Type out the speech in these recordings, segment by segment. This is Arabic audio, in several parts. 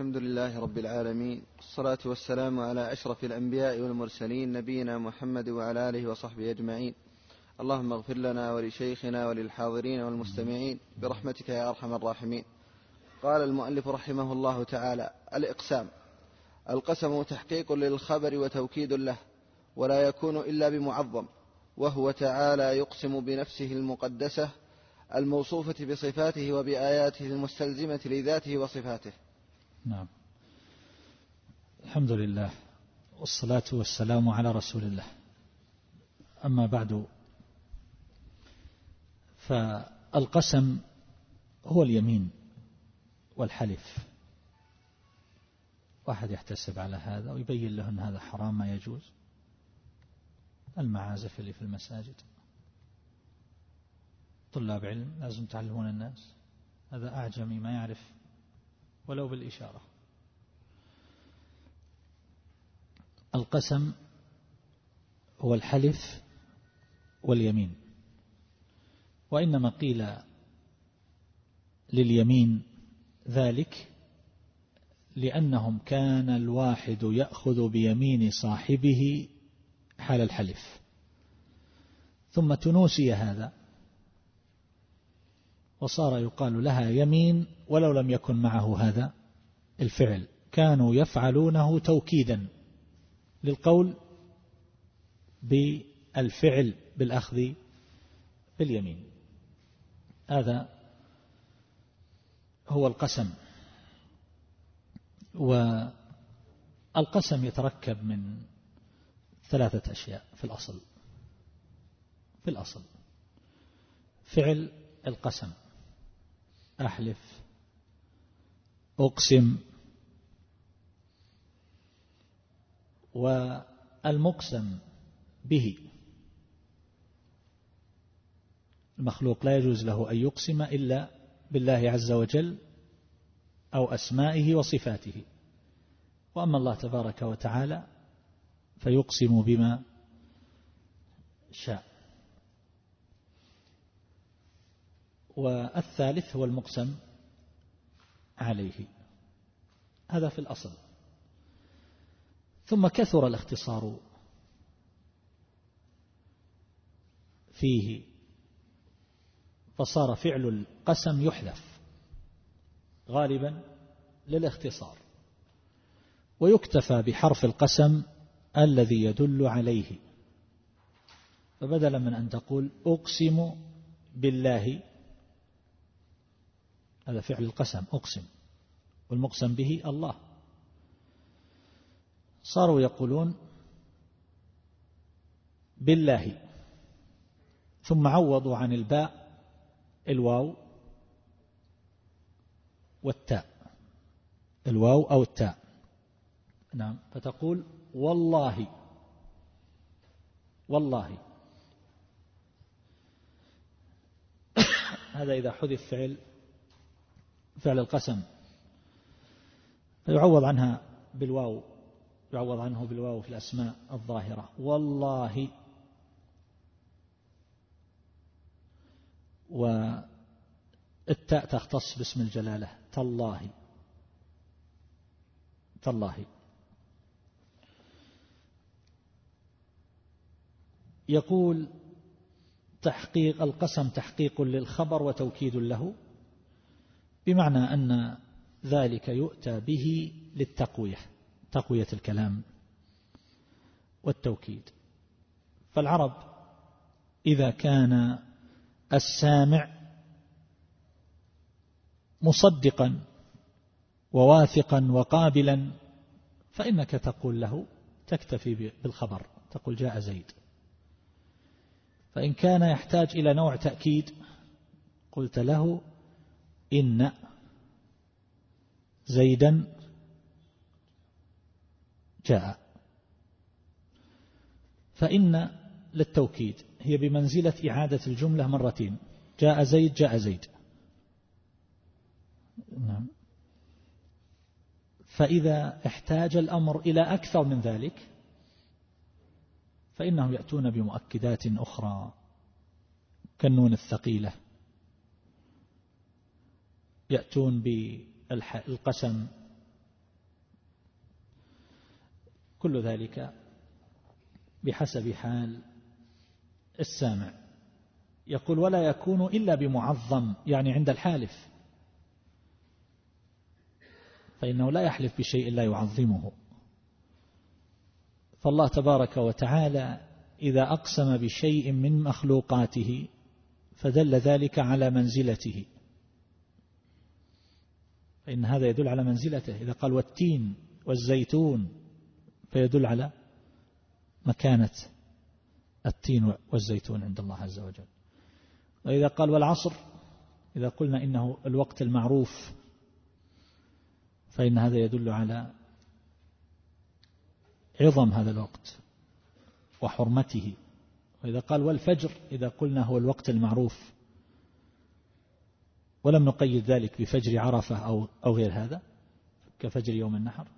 الحمد لله رب العالمين الصلاة والسلام على أشرف الأنبياء والمرسلين نبينا محمد وعلى آله وصحبه أجمعين. اللهم اغفر لنا ولشيخنا وللحاضرين والمستمعين برحمتك يا أرحم الراحمين. قال المؤلف رحمه الله تعالى الإقسام القسم تحقيق للخبر وتوكيد له ولا يكون إلا بمعظم وهو تعالى يقسم بنفسه المقدسة الموصوفة بصفاته وبآياته المستلزمة لذاته وصفاته. نعم. الحمد لله. والصلاة والسلام على رسول الله. أما بعد فالقسم هو اليمين والحلف. واحد يحتسب على هذا ويبين له أن هذا حرام ما يجوز. المعازف اللي في المساجد. طلاب علم لازم تعلمون الناس. هذا أعجمي ما يعرف ولو بالإشارة. القسم هو الحلف واليمين. وإنما قيل لليمين ذلك لأنهم كان الواحد يأخذ بيمين صاحبه حال الحلف. ثم تنوسي هذا. وصار يقال لها يمين ولو لم يكن معه هذا الفعل. كانوا يفعلونه توكيدا للقول بالفعل بالأخذ باليمين. هذا هو القسم. والقسم يتركب من ثلاثة أشياء في الأصل. في الأصل. فعل القسم. أحلف. أقسم. والمقسم به. المخلوق لا يجوز له أن يقسم إلا بالله عز وجل أو أسمائه وصفاته. وأما الله تبارك وتعالى فيقسم بما شاء. والثالث هو المقسم عليه. هذا في الأصل. ثم كثر الاختصار فيه فصار فعل القسم يحذف غالبا للاختصار ويكتفى بحرف القسم الذي يدل عليه. فبدلا من أن تقول أقسم بالله هذا فعل القسم أقسم. والمقسم به الله. صاروا يقولون بالله. ثم عوضوا عن الباء الواو والتاء. الواو أو التاء. نعم. فتقول والله. والله. هذا إذا حذف فعل فعل القسم. فيعوض عنها بالواو يعوض عنه بالواو في الأسماء الظاهرة. والله. والتاء تختص باسم الجلالة. تالله. تالله. يقول تحقيق القسم تحقيق للخبر وتوكيد له. بمعنى أن ذلك يؤتى به للتقوية تقوية الكلام والتوكيد. فالعرب إذا كان السامع مصدقا وواثقا وقابلا فإنك تقول له تكتفي بالخبر تقول جاء زيد. فإن كان يحتاج إلى نوع تأكيد قلت له إن زيدا جاء. فإن للتوكيد هي بمنزلة إعادة الجملة مرتين. جاء زيد جاء زيد. نعم. فإذا احتاج الأمر إلى أكثر من ذلك فإنهم يأتون بمؤكدات أخرى. كالنون الثقيلة. يأتون بالقسم كل ذلك بحسب حال السامع. يقول ولا يكون إلا بمعظم. يعني عند الحالف. فإنه لا يحلف بشيء لا يعظمه. فالله تبارك وتعالى إذا أقسم بشيء من مخلوقاته فدل ذلك على منزلته. فإن هذا يدل على منزلته. إذا قال والتين والزيتون فيدل على مكانة التين والزيتون عند الله عز وجل. وإذا قال والعصر إذا قلنا إنه الوقت المعروف فإن هذا يدل على عظم هذا الوقت وحرمته. وإذا قال والفجر إذا قلنا هو الوقت المعروف ولم نقيد ذلك بفجر عرفة أو, أو غير هذا كفجر يوم النحر.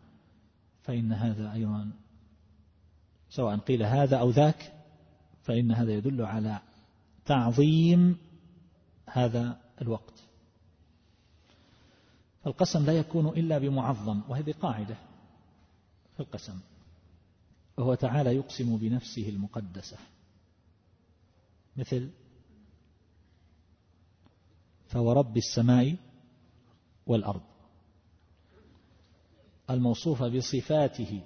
فإن هذا أيضا سواء قيل هذا أو ذاك فإن هذا يدل على تعظيم هذا الوقت. القسم لا يكون إلا بمعظم وهذه قاعدة في القسم. وهو تعالى يقسم بنفسه المقدسة. مثل فورب السماء والأرض. الموصوفة بصفاته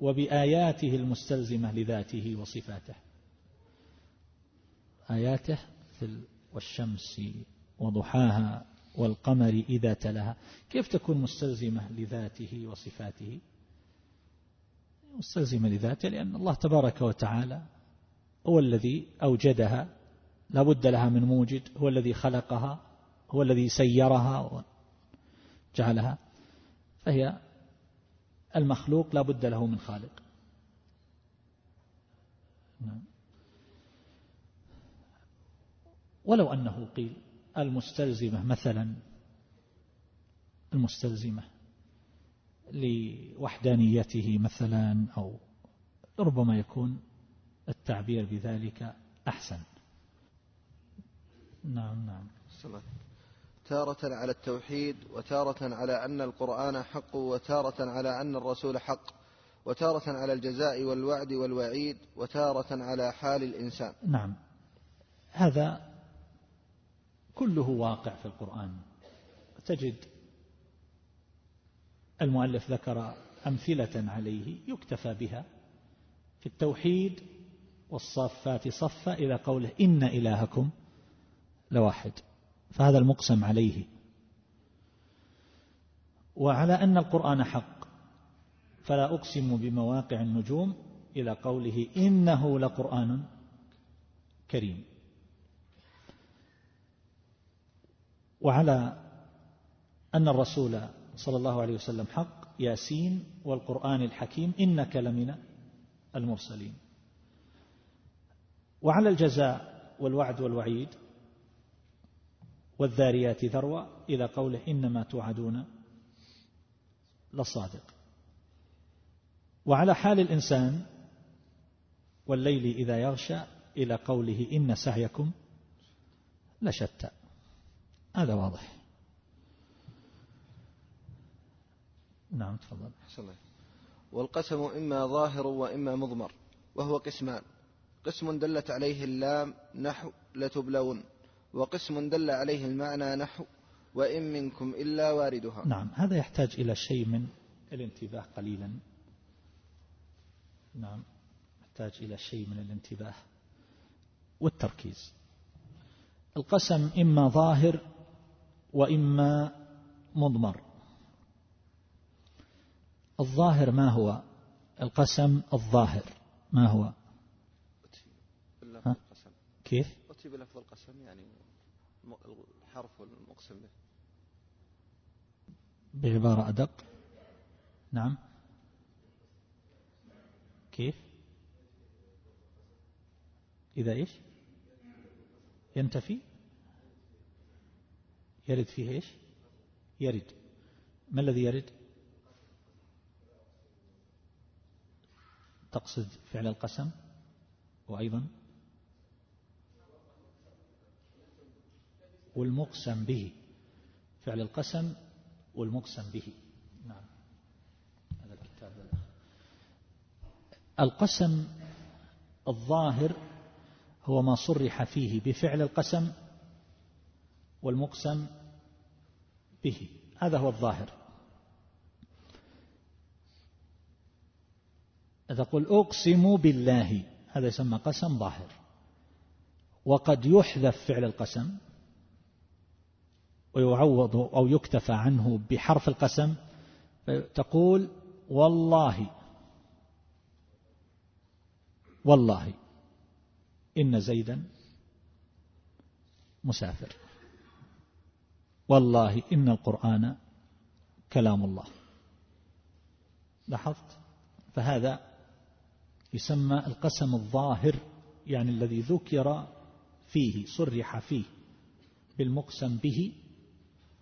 وبآياته المستلزمة لذاته وصفاته. آياته مثل والشمس وضحاها والقمر إذا تلاها. كيف تكون مستلزمة لذاته وصفاته؟ مستلزمة لذاته لأن الله تبارك وتعالى هو الذي أوجدها. لا بد لها من موجد. هو الذي خلقها. هو الذي سيرها وجعلها فهي المخلوق لا بد له من خالق. نعم. ولو أنه قيل المستلزمة مثلا المستلزمة لوحدانيته مثلا أو ربما يكون التعبير بذلك أحسن. نعم نعم. تارة على التوحيد وتارة على أن القرآن حق وتارة على أن الرسول حق وتارة على الجزاء والوعد والوعيد وتارة على حال الإنسان. نعم. هذا كله واقع في القرآن. تجد المؤلف ذكر أمثلة عليه يكتفى بها في التوحيد والصافات صفا إلى قوله إن إلهكم لواحد. فهذا المقسم عليه. وعلى أن القرآن حق فلا أقسم بمواقع النجوم إلى قوله إنه لقرآن كريم. وعلى أن الرسول صلى الله عليه وسلم حق ياسين والقرآن الحكيم إنك لمن المرسلين. وعلى الجزاء والوعد والوعيد والذاريات ذروة إلى قوله إنما توعدون لصادق. وعلى حال الإنسان والليل إذا يغشى إلى قوله إن سعيكم لشتى. هذا واضح. نعم تفضل. والقسم إما ظاهر وإما مضمر وهو قسمان. قسم دلت عليه اللام نحو لتبلون. وقسم دل عليه المعنى نحو وإن منكم إلا واردها. نعم هذا يحتاج إلى شيء من الانتباه قليلا. نعم يحتاج إلى شيء من الانتباه والتركيز. القسم إما ظاهر وإما مضمر. الظاهر ما هو؟ القسم الظاهر ما هو؟ ها؟ كيف؟ أتي بلفظ القسم يعني الحرف المقسم به. بعبارة أدق. نعم. كيف؟ إذا إيش؟ ينتفي. يرد فيه إيش؟ يرد. ما الذي يرد؟ تقصد فعل القسم وأيضا؟ والمقسم به. فعل القسم والمقسم به. نعم. هذا الكتاب. القسم الظاهر هو ما صرح فيه بفعل القسم والمقسم به. هذا هو الظاهر. تقول أقسم بالله هذا يسمى قسم ظاهر. وقد يحذف فعل القسم ويعوض أو يكتفى عنه بحرف القسم تقول والله. والله. إن زيدا مسافر. والله إن القرآن كلام الله. لاحظت؟ فهذا يسمى القسم الظاهر يعني الذي ذكر فيه صرح فيه بالمقسم به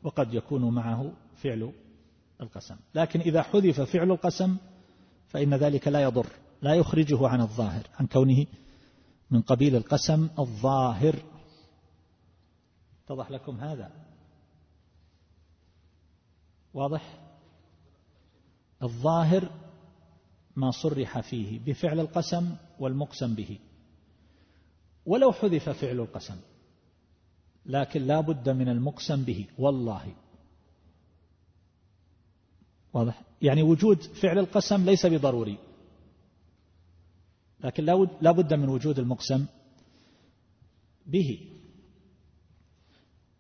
وقد يكون معه فعل القسم. لكن إذا حذف فعل القسم فإن ذلك لا يضر لا يخرجه عن الظاهر عن كونه من قبيل القسم الظاهر. اتضح لكم هذا؟ واضح؟ الظاهر ما صرح فيه بفعل القسم والمقسم به. ولو حذف فعل القسم لكن لا بد من المقسم به. والله. واضح؟ يعني وجود فعل القسم ليس بضروري. لكن لا بد من وجود المقسم به.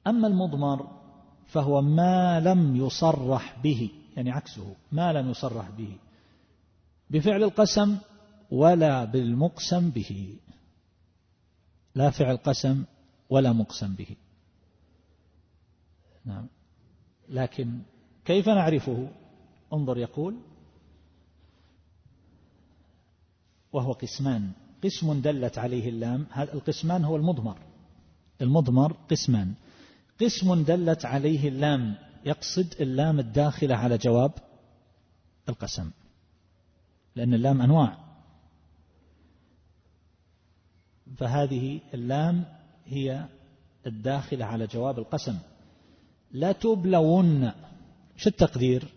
أما المضمر فهو ما لم يصرح به يعني عكسه ما لم يصرح به. بفعل القسم ولا بالمقسم به. لا فعل قسم ولا مقسم به. نعم. لكن كيف نعرفه؟ انظر يقول وهو قسمان. قسم دلت عليه اللام. هذا القسمان هو المضمر. المضمر قسمان. قسم دلت عليه اللام. يقصد اللام الداخلة على جواب القسم. لأن اللام أنواع. فهذه اللام هي الداخلة على جواب القسم. لا تبلون شو التقدير؟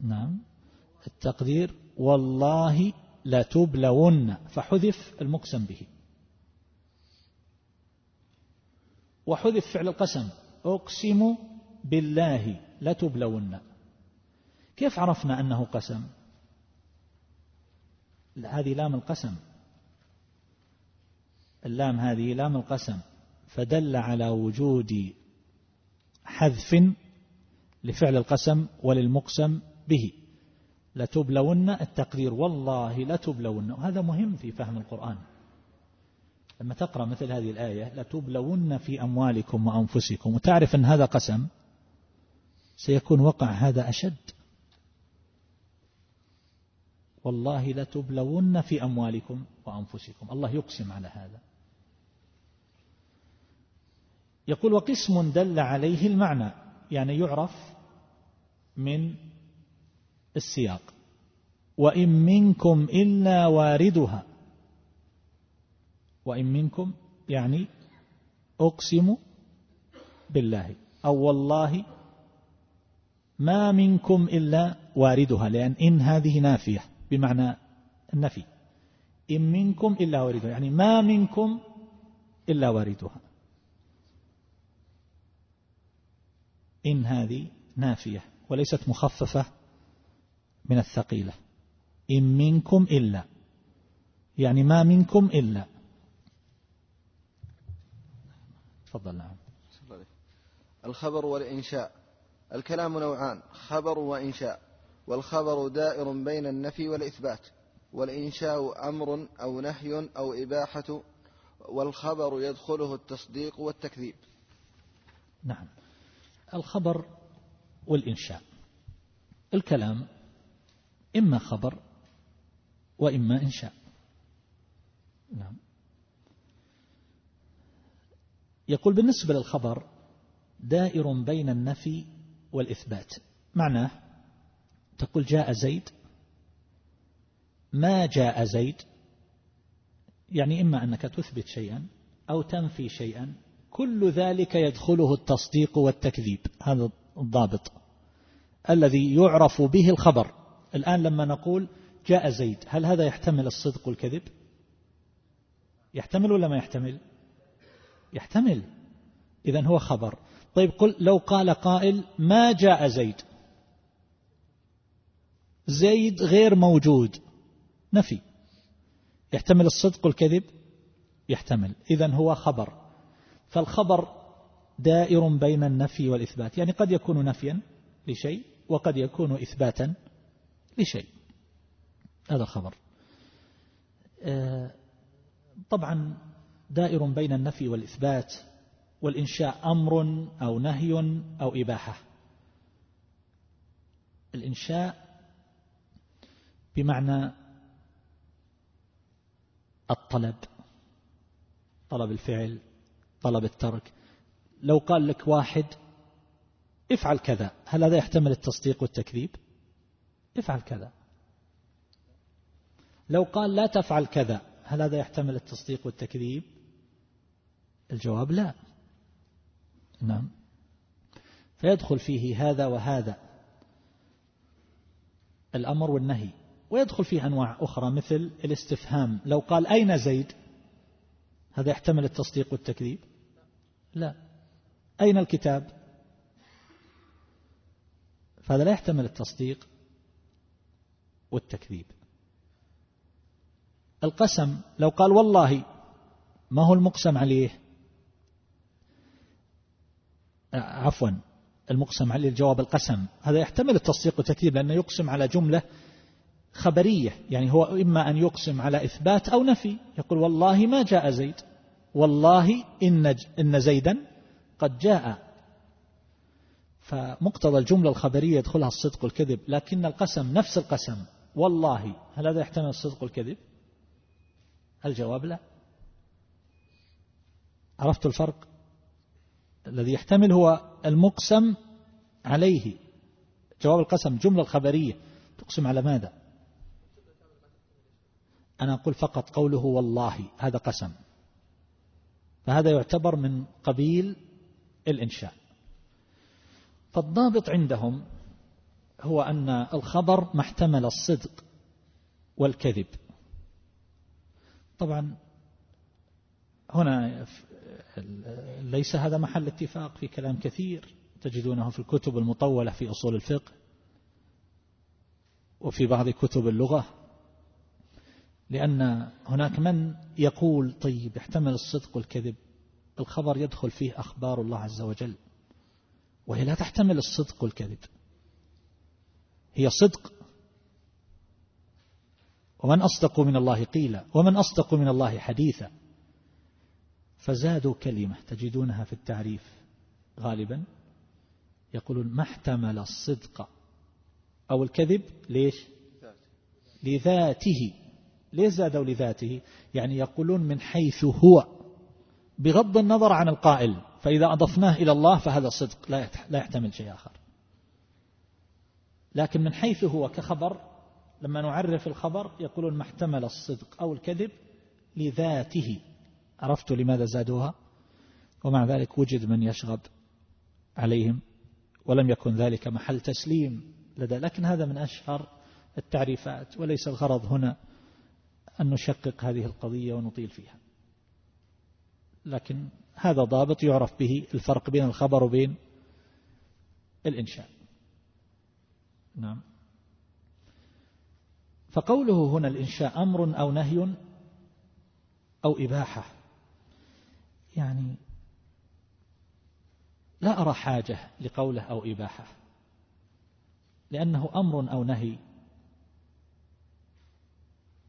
نعم. التقدير والله لتبلون فحذف المقسم به. وحذف فعل القسم. أقسم بالله لتبلون كيف عرفنا أنه قسم؟ هذه لام القسم. اللام هذه لام القسم فدل على وجود حذف لفعل القسم وللمقسم به. لتبلون التقدير والله لتبلون. وهذا مهم في فهم القرآن. لما تقرأ مثل هذه الآية لتبلون في أموالكم وأنفسكم وتعرف أن هذا قسم سيكون وقع هذا أشد. والله لتبلون في أموالكم وأنفسكم. الله يقسم على هذا. يقول وقسم دل عليه المعنى يعني يعرف من السياق. وإن منكم إلا واردها. وإن منكم يعني أقسم بالله. أو والله ما منكم إلا واردها لأن إن هذه نافية بمعنى النفي. إن منكم إلا واردها يعني ما منكم إلا واردها. إن هذه نافية وليست مخففة من الثقيلة. إن منكم إلا. يعني ما منكم إلا. تفضل نعم. الخبر والإنشاء. الكلام نوعان خبر وإنشاء. والخبر دائر بين النفي والإثبات. والإنشاء أمر أو نهي أو إباحة. والخبر يدخله التصديق والتكذيب. نعم. الخبر والإنشاء. الكلام إما خبر وإما إنشاء. نعم. يقول بالنسبة للخبر دائر بين النفي والإثبات. معناه تقول جاء زيد ما جاء زيد يعني إما أنك تثبت شيئا أو تنفي شيئا كل ذلك يدخله التصديق والتكذيب. هذا الضابط الذي يعرف به الخبر. الآن لما نقول جاء زيد هل هذا يحتمل الصدق والكذب؟ يحتمل ولا ما يحتمل؟ يحتمل. إذا هو خبر. طيب قل لو قال قائل ما جاء زيد؟ زيد غير موجود. نفي. يحتمل الصدق والكذب؟ يحتمل. إذا هو خبر. فالخبر دائر بين النفي والإثبات يعني قد يكون نفيا لشيء وقد يكون إثباتا لشيء. هذا الخبر. آه، طبعا دائر بين النفي والإثبات والإنشاء أمر أو نهي أو إباحة. الإنشاء بمعنى الطلب طلب الفعل طلب الترك. لو قال لك واحد افعل كذا. هل هذا يحتمل التصديق والتكذيب؟ افعل كذا. لو قال لا تفعل كذا هل هذا يحتمل التصديق والتكذيب؟ الجواب لا. نعم. فيدخل فيه هذا وهذا الأمر والنهي. ويدخل فيه أنواع أخرى مثل الاستفهام. لو قال أين زيد؟ هذا يحتمل التصديق والتكذيب. لا. أين الكتاب؟ فهذا لا يحتمل التصديق والتكذيب. القسم لو قال والله ما هو المقسم عليه؟ عفوا المقسم عليه الجواب القسم. هذا يحتمل التصديق والتكذيب لأنه يقسم على جملة خبرية يعني هو إما أن يقسم على إثبات أو نفي. يقول والله ما جاء زيد. والله إن, إن زيدا قد جاء. فمقتضى الجملة الخبرية يدخلها الصدق والكذب لكن القسم نفس القسم. والله هل هذا يحتمل الصدق والكذب؟ الجواب لا؟ عرفت الفرق؟ الذي يحتمل هو المقسم عليه. جواب القسم جملة الخبرية. تقسم على ماذا؟ أنا أقول فقط قوله والله هذا قسم. فهذا يعتبر من قبيل الإنشاء. فالضابط عندهم هو أن الخبر ما احتمل الصدق والكذب. طبعا هنا ليس هذا محل اتفاق في كلام كثير تجدونه في الكتب المطولة في أصول الفقه وفي بعض كتب اللغة. لأن هناك من يقول طيب يحتمل الصدق والكذب. الخبر يدخل فيه أخبار الله عز وجل وهي لا تحتمل الصدق والكذب. هي صدق. ومن أصدق من الله قيلا ومن أصدق من الله حديثا. فزادوا كلمة تجدونها في التعريف غالبا. يقولون ما احتمل الصدق أو الكذب؟ ليش؟ لذاته. ليش زادوا لذاته. يعني يقولون من حيث هو. بغض النظر عن القائل. فإذا أضفناه إلى الله فهذا صدق. لا يحتمل شيء آخر. لكن من حيث هو كخبر لما نعرف الخبر يقولون ما احتمل الصدق أو الكذب لذاته. عرفت لماذا زادوها؟ ومع ذلك وجد من يشغب عليهم. ولم يكن ذلك محل تسليم لدى لكن هذا من أشهر التعريفات. وليس الغرض هنا أن نشقق هذه القضية ونطيل فيها. لكن هذا ضابط يعرف به الفرق بين الخبر وبين الإنشاء. نعم. فقوله هنا الإنشاء أمر أو نهي أو إباحة يعني لا أرى حاجة لقوله أو إباحة لأنه أمر أو نهي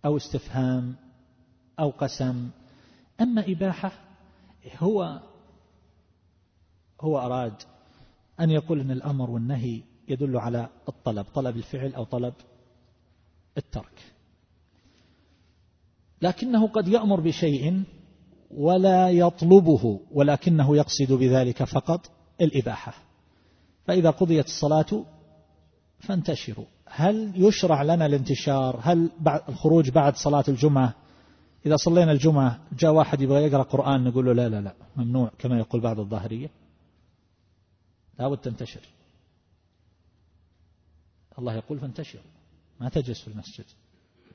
أو استفهام أو قسم. أما إباحة هو هو أراد أن يقول أن الأمر والنهي يدل على الطلب طلب الفعل أو طلب الترك. لكنه قد يأمر بشيء ولا يطلبه ولكنه يقصد بذلك فقط الإباحة. فإذا قضيت الصلاة فانتشروا. هل يشرع لنا الانتشار؟ هل الخروج بعد صلاة الجمعة؟ إذا صلينا الجمعة جاء واحد يبغى يقرأ قرآن نقول له لا لا لا ممنوع كما يقول بعض الظاهرية. لا بد تنتشر. الله يقول فانتشروا ما تجلس في المسجد.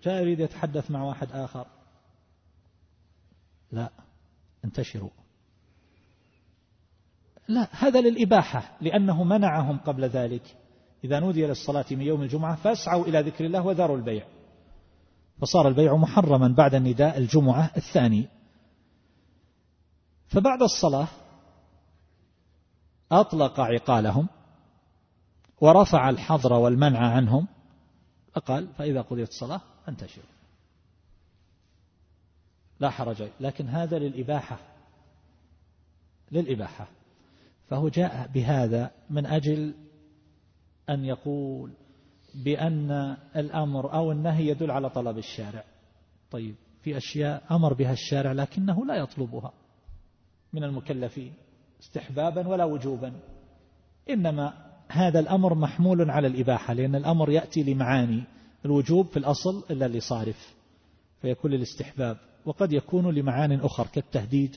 جاء يريد يتحدث مع واحد آخر. لا انتشروا. لا هذا للإباحة لأنه منعهم قبل ذلك. إذا نودي للصلاة من يوم الجمعة فاسعوا إلى ذكر الله وذروا البيع. فصار البيع محرما بعد النداء الجمعة الثاني. فبعد الصلاة أطلق عقالهم ورفع الحظر والمنع عنهم. فقال فإذا قضيت الصلاة انتشروا لا حرج لكن هذا للإباحة. للإباحة. فهو جاء بهذا من أجل أن يقول بأن الأمر أو النهي يدل على طلب الشارع. طيب في أشياء أمر بها الشارع لكنه لا يطلبها من المكلفين استحبابا ولا وجوبا. إنما هذا الأمر محمول على الإباحة لأن الأمر يأتي لمعاني الوجوب في الأصل إلا لصارف فيكون للاستحباب وقد يكون لمعان أخر كالتهديد.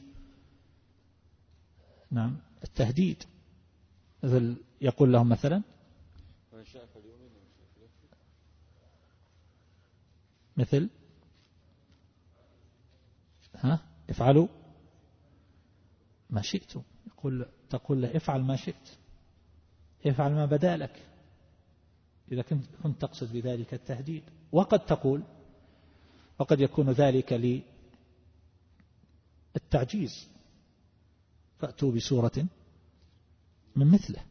نعم التهديد. يقول لهم مثلا مثل ها؟ افعلوا ما شئتم يقول تقول له افعل ما شئت. افعل ما بدا لك. إذا كنت, كنت تقصد بذلك التهديد. وقد تقول وقد يكون ذلك للتعجيز. فأتوا بسورة من مثله.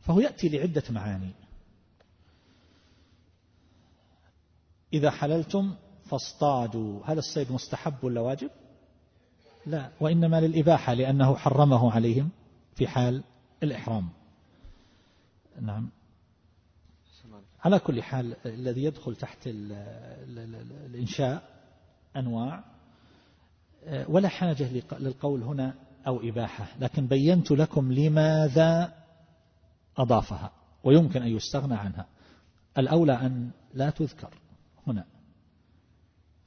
فهو يأتي لعدة معاني. إذا حللتم فاصطادوا. هل الصيد مستحب ولا واجب؟ لا وإنما للإباحة لأنه حرمه عليهم في حال الإحرام. نعم. على كل حال الذي يدخل تحت الإنشاء أنواع ولا حاجة للقول هنا أو إباحة لكن بينت لكم لماذا أضافها ويمكن أن يستغنى عنها. الأولى أن لا تذكر. هنا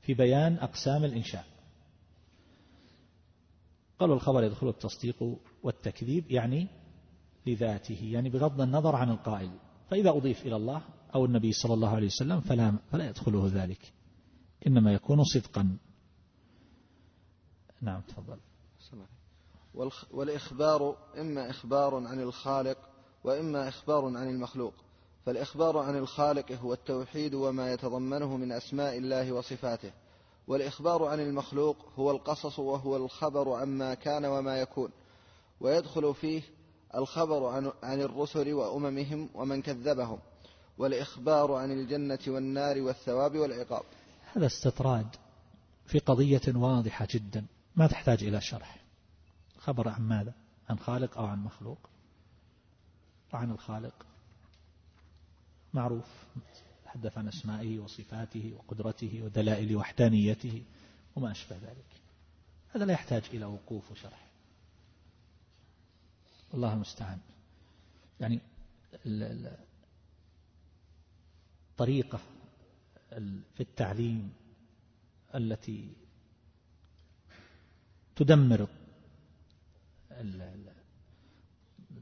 في بيان أقسام الإنشاء. قالوا الخبر يدخل التصديق والتكذيب يعني لذاته يعني بغض النظر عن القائل. فإذا أضيف إلى الله أو النبي صلى الله عليه وسلم فلا, فلا يدخله ذلك. إنما يكون صدقا. نعم تفضل. والإخبار إما إخبار عن الخالق وإما إخبار عن المخلوق. فالإخبار عن الخالق هو التوحيد وما يتضمنه من أسماء الله وصفاته والإخبار عن المخلوق هو القصص وهو الخبر عما كان وما يكون ويدخل فيه الخبر عن, عن الرسل وأممهم ومن كذبهم والإخبار عن الجنة والنار والثواب والعقاب. هذا استطراد في قضية واضحة جدا ما تحتاج إلى شرح. خبر عن ماذا؟ عن خالق أو عن مخلوق؟ وعن الخالق. معروف. تحدث عن أسمائه وصفاته وقدرته ودلائل وحدانيته وما أشبه ذلك. هذا لا يحتاج إلى وقوف وشرح. الله المستعان. يعني الطريقة في التعليم التي تدمر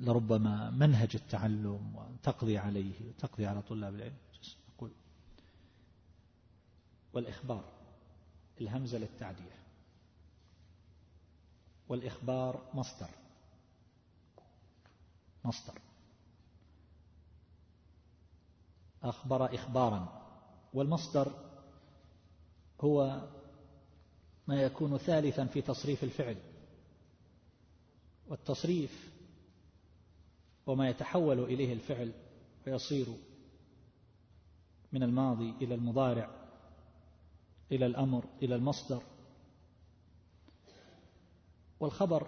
لربما منهج التعلم وتقضي عليه وتقضي على طلاب العلم. نقول والإخبار الهمزة للتعدية والإخبار مصدر. مصدر. أخبر إخبارا. والمصدر هو ما يكون ثالثا في تصريف الفعل. والتصريف وما يتحول إليه الفعل فيصير من الماضي إلى المضارع إلى الأمر إلى المصدر. والخبر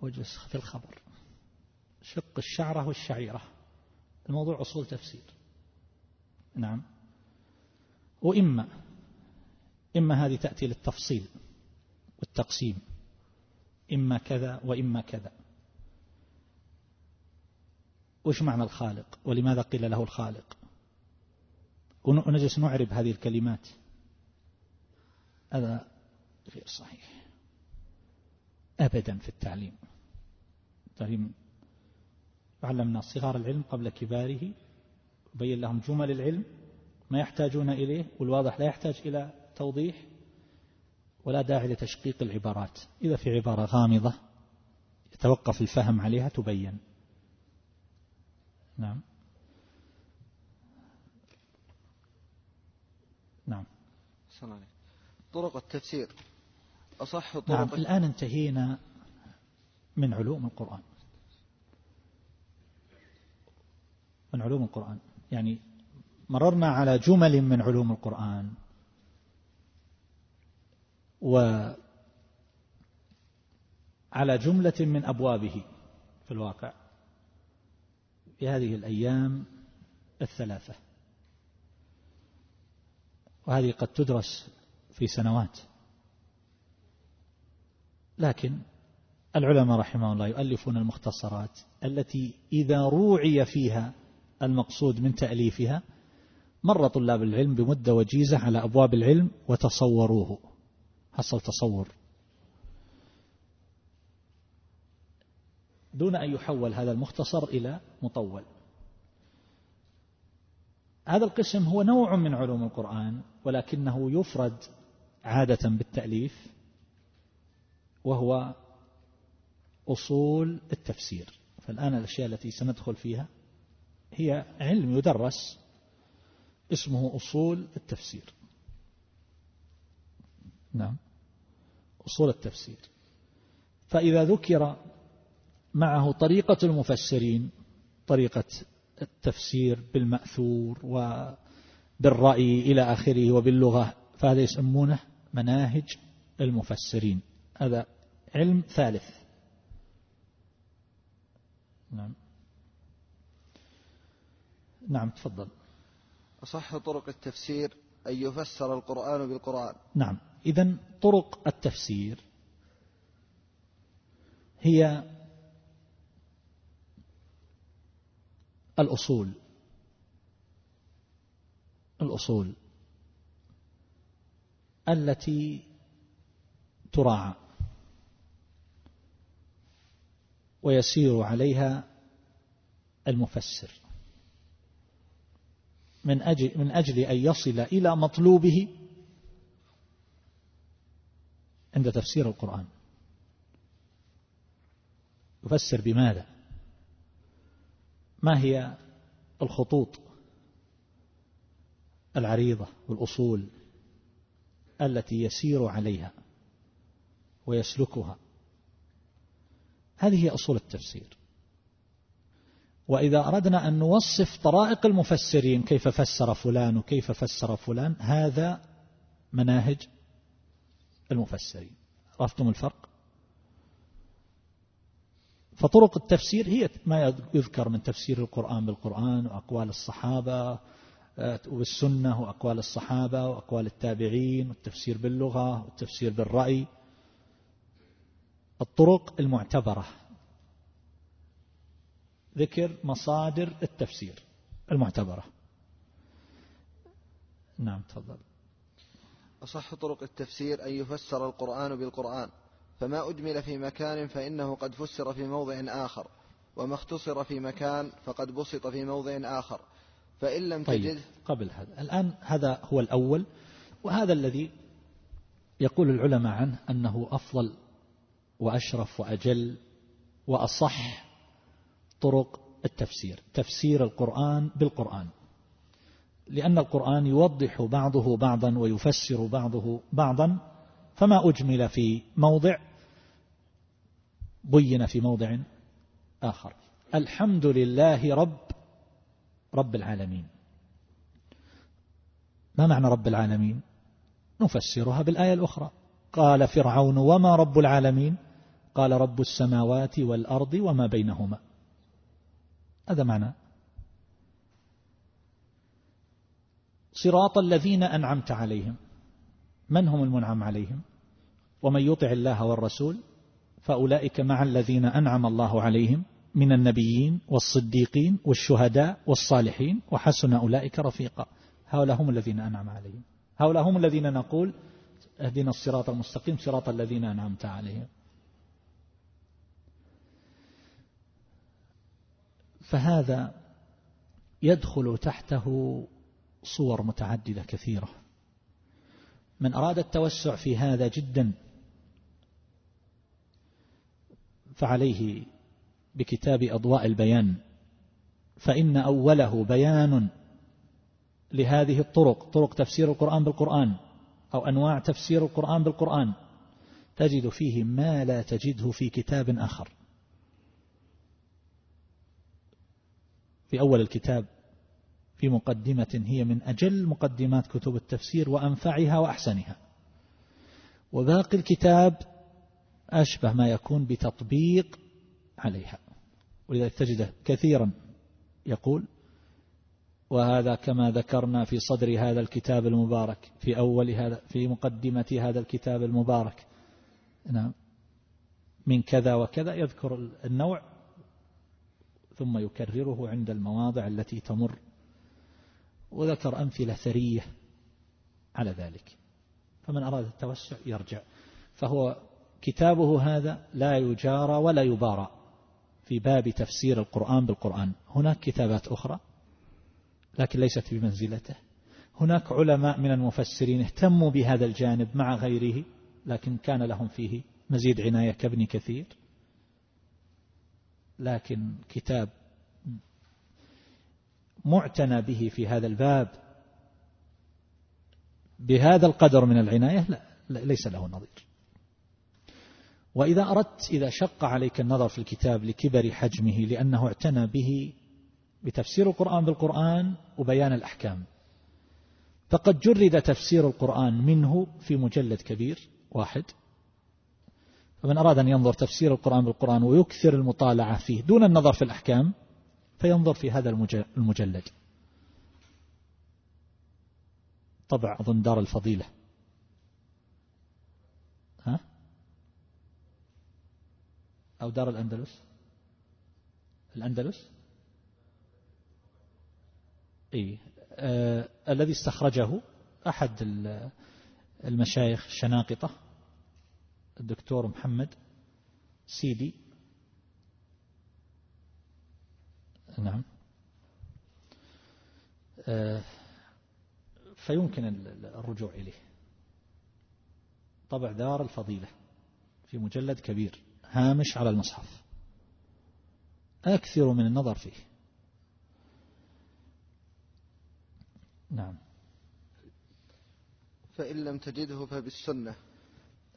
وجس في الخبر شق الشعرة والشعيرة. الموضوع أصول تفسير. نعم. وإما إما هذه تأتي للتفصيل والتقسيم. إما كذا وإما كذا. وش معنى الخالق؟ ولماذا قيل له الخالق؟ ونجلس نعرب هذه الكلمات. هذا غير صحيح. أبدا في التعليم. التعليم علمنا صغار العلم قبل كباره بين لهم جمل العلم ما يحتاجون إليه والواضح لا يحتاج إلى توضيح ولا داعي لتشقيق العبارات. إذا في عبارة غامضة يتوقف الفهم عليها تبين. نعم. نعم. طرق التفسير. أصح طرق نعم الآن انتهينا من علوم القرآن. من علوم القرآن. يعني مررنا على جمل من علوم القرآن. وعلى جملة من أبوابه في الواقع. في هذه الأيام الثلاثة. وهذه قد تدرس في سنوات. لكن العلماء رحمه الله يؤلفون المختصرات التي إذا روعي فيها المقصود من تأليفها مر طلاب العلم بمدة وجيزة على أبواب العلم وتصوروه. حصل تصور. دون أن يحول هذا المختصر إلى مطول. هذا القسم هو نوع من علوم القرآن ولكنه يفرد عادة بالتأليف وهو أصول التفسير. فالآن الأشياء التي سندخل فيها هي علم يدرس اسمه أصول التفسير. نعم. أصول التفسير. فإذا ذكر معه طريقة المفسرين طريقة التفسير بالمأثور وبالرأي إلى آخره وباللغة فهذا يسمونه مناهج المفسرين. هذا علم ثالث. نعم. نعم تفضل. أصح طرق التفسير أن يفسر القرآن بالقرآن. نعم. إذا طرق التفسير هي الأصول. الأصول التي تراعى ويسير عليها المفسر. من أجل, من أجل أن يصل إلى مطلوبه عند تفسير القرآن. يفسر بماذا؟ ما هي الخطوط العريضة والأصول التي يسير عليها ويسلكها؟ هذه هي أصول التفسير. وإذا أردنا أن نوصف طرائق المفسرين كيف فسر فلان وكيف فسر فلان هذا مناهج المفسرين. عرفتم الفرق؟ فطرق التفسير هي ما يذكر من تفسير القرآن بالقرآن وأقوال الصحابة وبالسنة وأقوال الصحابة وأقوال التابعين والتفسير باللغة والتفسير بالرأي. الطرق المعتبرة. ذكر مصادر التفسير المعتبرة. نعم تفضل. أصح طرق التفسير أن يفسر القرآن بالقرآن. فما أجمل في مكان فإنه قد فسر في موضع آخر وما اختصر في مكان فقد بسط في موضع آخر. فإن لم طيب تجد قبل هذا. الآن هذا هو الأول وهذا الذي يقول العلماء عنه أنه أفضل وأشرف وأجل وأصح طرق التفسير تفسير القرآن بالقرآن. لأن القرآن يوضح بعضه بعضا ويفسر بعضه بعضا فما أجمل في موضع بين في موضع آخر. الحمد لله رب رب العالمين. ما معنى رب العالمين؟ نفسرها بالآية الأخرى. قال فرعون وما رب العالمين؟ قال رب السماوات والأرض وما بينهما. هذا معنى. صراط الذين أنعمت عليهم. من هم المنعم عليهم؟ ومن يطع الله والرسول فأولئك مع الذين أنعم الله عليهم من النبيين والصديقين والشهداء والصالحين وحسن أولئك رفيقا. هؤلاء هم الذين أنعم عليهم. هؤلاء هم الذين نقول اهدنا الصراط المستقيم صراط الذين أنعمت عليهم. فهذا يدخل تحته صور متعددة كثيرة. من أراد التوسع في هذا جدا فعليه بكتاب أضواء البيان فإن أوله بيان لهذه الطرق طرق تفسير القرآن بالقرآن أو أنواع تفسير القرآن بالقرآن تجد فيه ما لا تجده في كتاب آخر. في أول الكتاب في مقدمة هي من أجل مقدمات كتب التفسير وأنفعها وأحسنها. وباقي الكتاب أشبه ما يكون بتطبيق عليها. ولذلك تجده كثيرا يقول وهذا كما ذكرنا في صدر هذا الكتاب المبارك في أول هذا في مقدمة هذا الكتاب المبارك. نعم. من كذا وكذا يذكر النوع ثم يكرره عند المواضع التي تمر وذكر أمثلة ثرية على ذلك. فمن أراد التوسع يرجع. فهو كتابه هذا لا يجارى ولا يبارى في باب تفسير القرآن بالقرآن. هناك كتابات أخرى لكن ليست بمنزلته. هناك علماء من المفسرين اهتموا بهذا الجانب مع غيره لكن كان لهم فيه مزيد عناية كابن كثير. لكن كتاب معتنى به في هذا الباب. بهذا القدر من العناية لا ليس له نظير. وإذا أردت إذا شق عليك النظر في الكتاب لكبر حجمه لأنه اعتنى به بتفسير القرآن بالقرآن وبيان الأحكام فقد جرد تفسير القرآن منه في مجلد كبير واحد. فمن أراد أن ينظر تفسير القرآن بالقرآن ويكثر المطالعة فيه دون النظر في الأحكام فينظر في هذا المجلد. طبع أظن دار الفضيلة. ها؟ أو دار الأندلس؟ الأندلس؟ إيه آه الذي استخرجه أحد المشايخ الشناقطة الدكتور محمد سيدي. نعم. آه فيمكن الرجوع إليه. طبع دار الفضيلة في مجلد كبير هامش على المصحف. أكثر من النظر فيه. نعم. فإن لم تجده فبالسنة.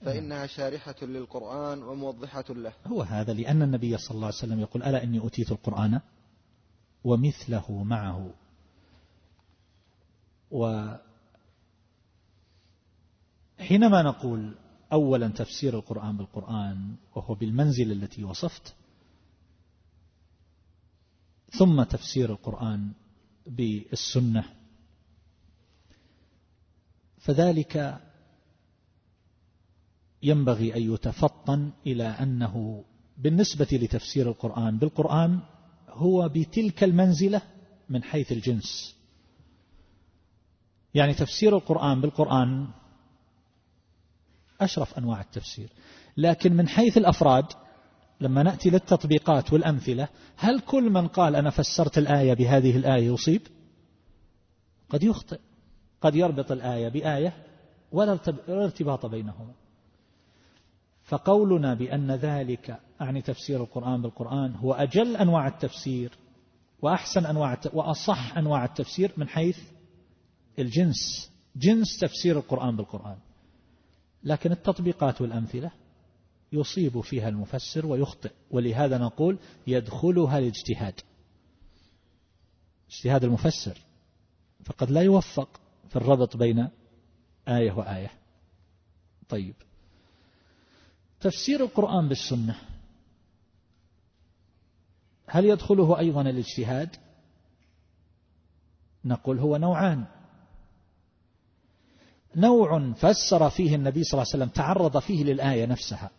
فإنها شارحة للقرآن وموضحة له. هو هذا لأن النبي صلى الله عليه وسلم يقول ألا إني أتيت القرآن؟ ومثله معه. وحينما نقول أولا تفسير القرآن بالقرآن وهو بالمنزل التي وصفت ثم تفسير القرآن بالسنة فذلك ينبغي أن يتفطن إلى أنه بالنسبة لتفسير القرآن بالقرآن هو بتلك المنزلة من حيث الجنس. يعني تفسير القرآن بالقرآن أشرف أنواع التفسير. لكن من حيث الأفراد لما نأتي للتطبيقات والأمثلة هل كل من قال أنا فسرت الآية بهذه الآية يصيب؟ قد يخطئ قد يربط الآية بآية ولا ارتباط بينهما. فقولنا بأن ذلك أعني تفسير القرآن بالقرآن هو أجل أنواع التفسير وأحسن أنواع وأصح أنواع التفسير من حيث الجنس جنس تفسير القرآن بالقرآن. لكن التطبيقات والأمثلة يصيب فيها المفسر ويخطئ ولهذا نقول يدخلها الاجتهاد. اجتهاد المفسر. فقد لا يوفق في الربط بين آية وآية. طيب. تفسير القرآن بالسنة. هل يدخله أيضا الاجتهاد؟ نقول هو نوعان. نوع فسر فيه النبي صلى الله عليه وسلم تعرض فيه للآية نفسها.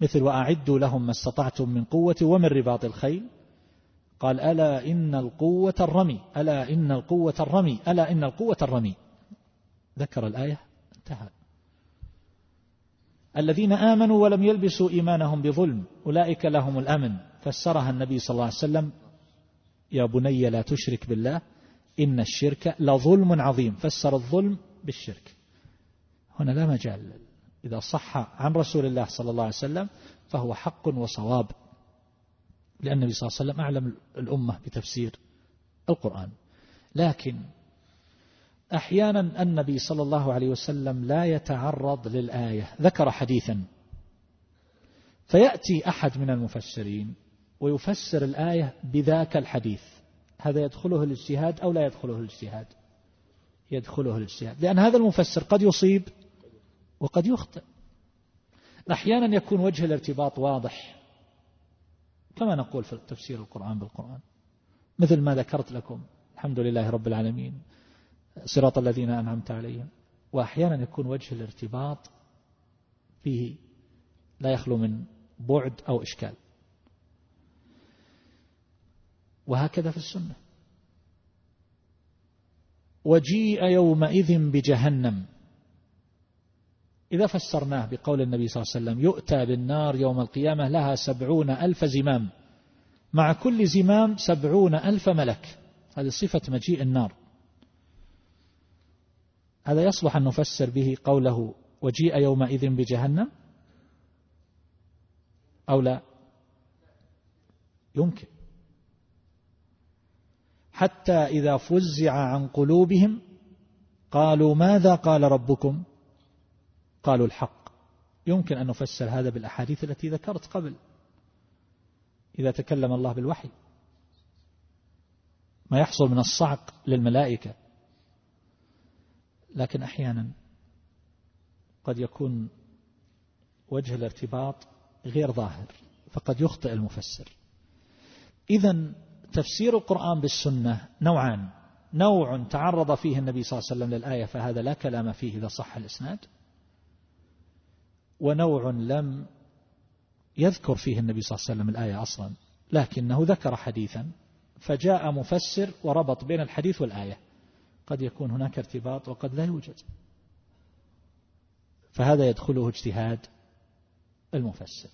مثل وأعدوا لهم ما استطعتم من قوة ومن رباط الخيل قال ألا إن القوة الرمي ألا إن القوة الرمي ألا إن القوة الرمي ذكر الآية انتهى الذين آمنوا ولم يلبسوا إيمانهم بظلم أولئك لهم الأمن. فسرها النبي صلى الله عليه وسلم يا بني لا تشرك بالله إن الشرك لظلم عظيم. فسر الظلم بالشرك. هنا لا مجال. إذا صح عن رسول الله صلى الله عليه وسلم فهو حق وصواب. لأن النبي صلى الله عليه وسلم أعلم الأمة بتفسير القرآن. لكن أحيانا النبي صلى الله عليه وسلم لا يتعرض للآية. ذكر حديثا. فيأتي أحد من المفسرين ويفسر الآية بذاك الحديث. هذا يدخله الاجتهاد أو لا يدخله الاجتهاد؟ يدخله الاجتهاد. لأن هذا المفسر قد يصيب وقد يخطئ. أحيانا يكون وجه الارتباط واضح كما نقول في تفسير القرآن بالقرآن. مثل ما ذكرت لكم الحمد لله رب العالمين. صراط الذين أنعمت عليهم. وأحيانا يكون وجه الارتباط فيه لا يخلو من بعد أو إشكال. وهكذا في السنة. وجيء يومئذ بجهنم. إذا فسرناه بقول النبي صلى الله عليه وسلم يؤتى بالنار يوم القيامة لها سبعون ألف زمام. مع كل زمام سبعون ألف ملك. هذه صفة مجيء النار. هذا يصلح أن نفسر به قوله وجيء يومئذ بجهنم أو لا؟ يمكن. حتى إذا فزع عن قلوبهم قالوا ماذا قال ربكم؟ قالوا الحق. يمكن أن نفسر هذا بالأحاديث التي ذكرت قبل. إذا تكلم الله بالوحي. ما يحصل من الصعق للملائكة. لكن أحيانا قد يكون وجه الارتباط غير ظاهر فقد يخطئ المفسر. إذا تفسير القرآن بالسنة نوعان. نوع تعرض فيه النبي صلى الله عليه وسلم للآية فهذا لا كلام فيه إذا صح الإسناد. ونوع لم يذكر فيه النبي صلى الله عليه وسلم الآية أصلا لكنه ذكر حديثا فجاء مفسر وربط بين الحديث والآية. قد يكون هناك ارتباط وقد لا يوجد. فهذا يدخله اجتهاد المفسر.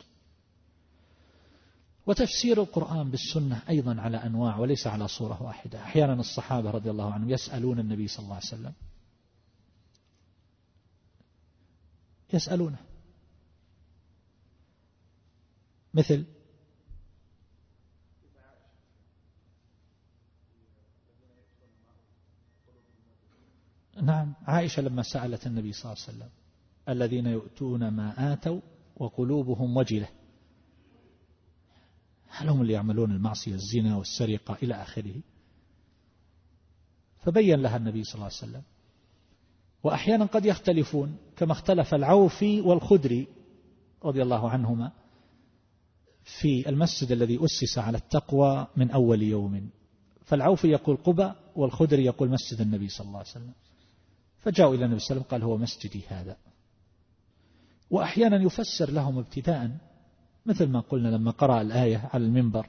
وتفسير القرآن بالسنة أيضا على أنواع وليس على صورة واحدة. أحيانا الصحابة رضي الله عنهم يسألون النبي صلى الله عليه وسلم. يسألونه. مثل نعم عائشة لما سألت النبي صلى الله عليه وسلم الذين يؤتون ما آتوا وقلوبهم وجلة. هل هم اللي يعملون المعصية الزنا والسرقة إلى آخره؟ فبين لها النبي صلى الله عليه وسلم وأحيانا قد يختلفون كما اختلف العوفي والخدري رضي الله عنهما في المسجد الذي أسس على التقوى من أول يوم. فالعوفي يقول قبى والخدري يقول مسجد النبي صلى الله عليه وسلم. فجاءوا إلى النبي صلى الله عليه وسلم قال هو مسجدي هذا. وأحيانا يفسر لهم ابتداء مثل ما قلنا لما قرأ الآية على المنبر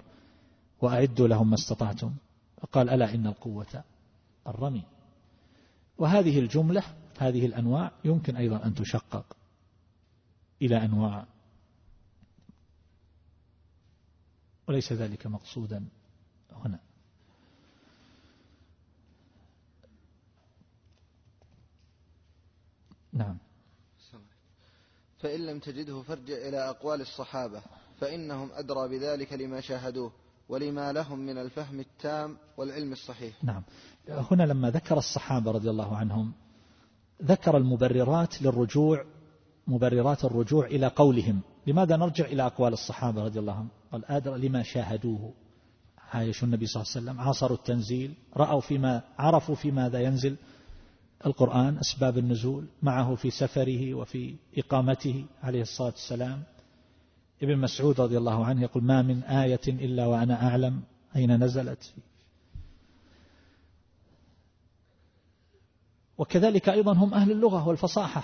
وأعدوا لهم ما استطعتم. فقال ألا إن القوة الرمي. وهذه الجملة هذه الأنواع يمكن أيضا أن تشقق إلى أنواع. وليس ذلك مقصودا هنا. نعم. فإن لم تجده فارجع إلى أقوال الصحابة فإنهم أدرى بذلك لما شاهدوه ولما لهم من الفهم التام والعلم الصحيح. نعم. هنا لما ذكر الصحابة رضي الله عنهم ذكر المبررات للرجوع مبررات الرجوع إلى قولهم. لماذا نرجع إلى أقوال الصحابة رضي الله عنهم؟ قال أدرى لما شاهدوه. عايش النبي صلى الله عليه وسلم عاصروا التنزيل رأوا فيما عرفوا في ماذا ينزل. القرآن أسباب النزول معه في سفره وفي إقامته عليه الصلاة والسلام. ابن مسعود رضي الله عنه يقول ما من آية إلا وأنا أعلم أين نزلت. وكذلك أيضا هم أهل اللغة والفصاحة.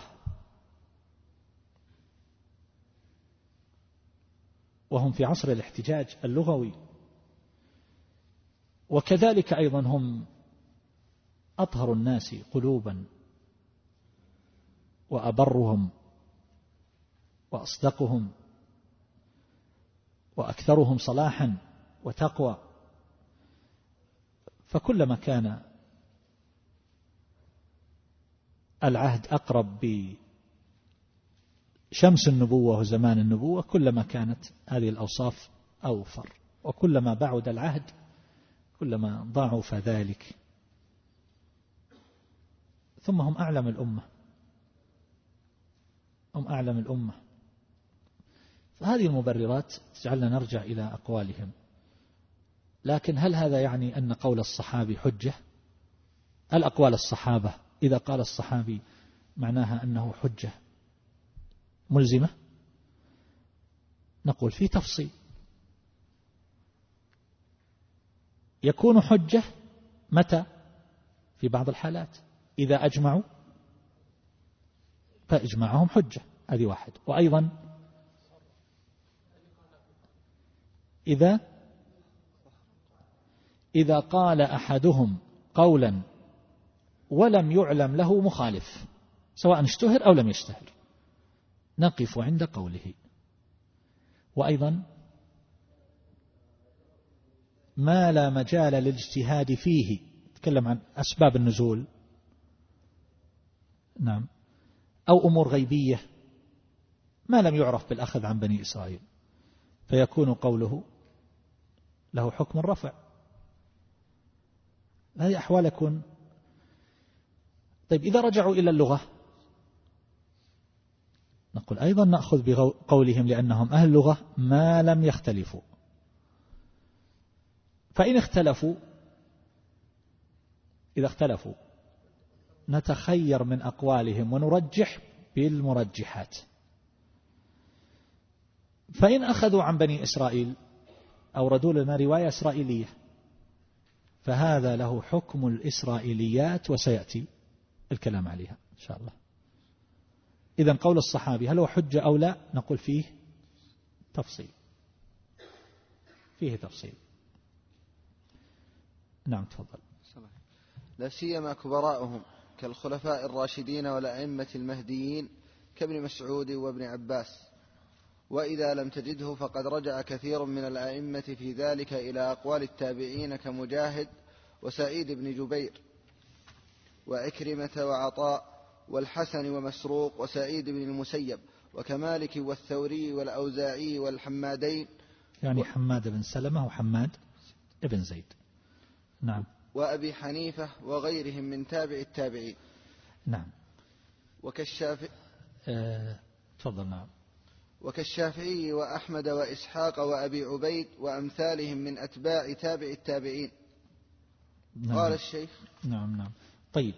وهم في عصر الاحتجاج اللغوي. وكذلك أيضا هم أطهر الناس قلوبا وأبرهم وأصدقهم وأكثرهم صلاحا وتقوى فكلما كان العهد أقرب بشمس النبوة وزمان النبوة كلما كانت هذه الأوصاف أوفر وكلما بعد العهد كلما ضعف ذلك. ثم هم أعلم الأمة. هم أعلم الأمة. فهذه المبررات تجعلنا نرجع إلى أقوالهم. لكن هل هذا يعني أن قول الصحابي حجة؟ هل أقوال الصحابة إذا قال الصحابي معناها أنه حجة ملزمة؟ نقول في تفصيل. يكون حجة متى؟ في بعض الحالات. إذا أجمعوا فإجماعهم حجة. هذه واحد. وأيضا إذا إذا قال أحدهم قولا ولم يعلم له مخالف سواء اشتهر أو لم يشتهر نقف عند قوله. وأيضا ما لا مجال للاجتهاد فيه تكلم عن أسباب النزول. نعم. أو أمور غيبية ما لم يعرف بالأخذ عن بني إسرائيل. فيكون قوله له حكم الرفع هذه أحوال يكون. طيب إذا رجعوا إلى اللغة نقول أيضا نأخذ بقولهم لأنهم أهل اللغة ما لم يختلفوا. فإن اختلفوا إذا اختلفوا نتخير من أقوالهم ونرجح بالمرجحات. فإن أخذوا عن بني إسرائيل أوردوا لنا رواية إسرائيلية فهذا له حكم الإسرائيليات وسيأتي الكلام عليها إن شاء الله. إذا قول الصحابي هل هو حجة أو لا؟ نقول فيه تفصيل. فيه تفصيل. نعم تفضل. لا سيما كبراءهم كالخلفاء الراشدين والأئمة المهديين كابن مسعود وابن عباس. وإذا لم تجده فقد رجع كثير من الأئمة في ذلك إلى أقوال التابعين كمجاهد وسعيد بن جبير وعكرمة وعطاء والحسن ومسروق وسعيد بن المسيب وكمالك والثوري والأوزاعي والحمادين يعني حماد بن سلمة وحماد بن زيد. نعم. وأبي حنيفة وغيرهم من تابع التابعين. نعم. وكالشافعي أه تفضل نعم. وكالشافعي وأحمد وإسحاق وأبي عبيد وأمثالهم من أتباع تابع التابعين. نعم. قال الشيخ. نعم نعم. طيب.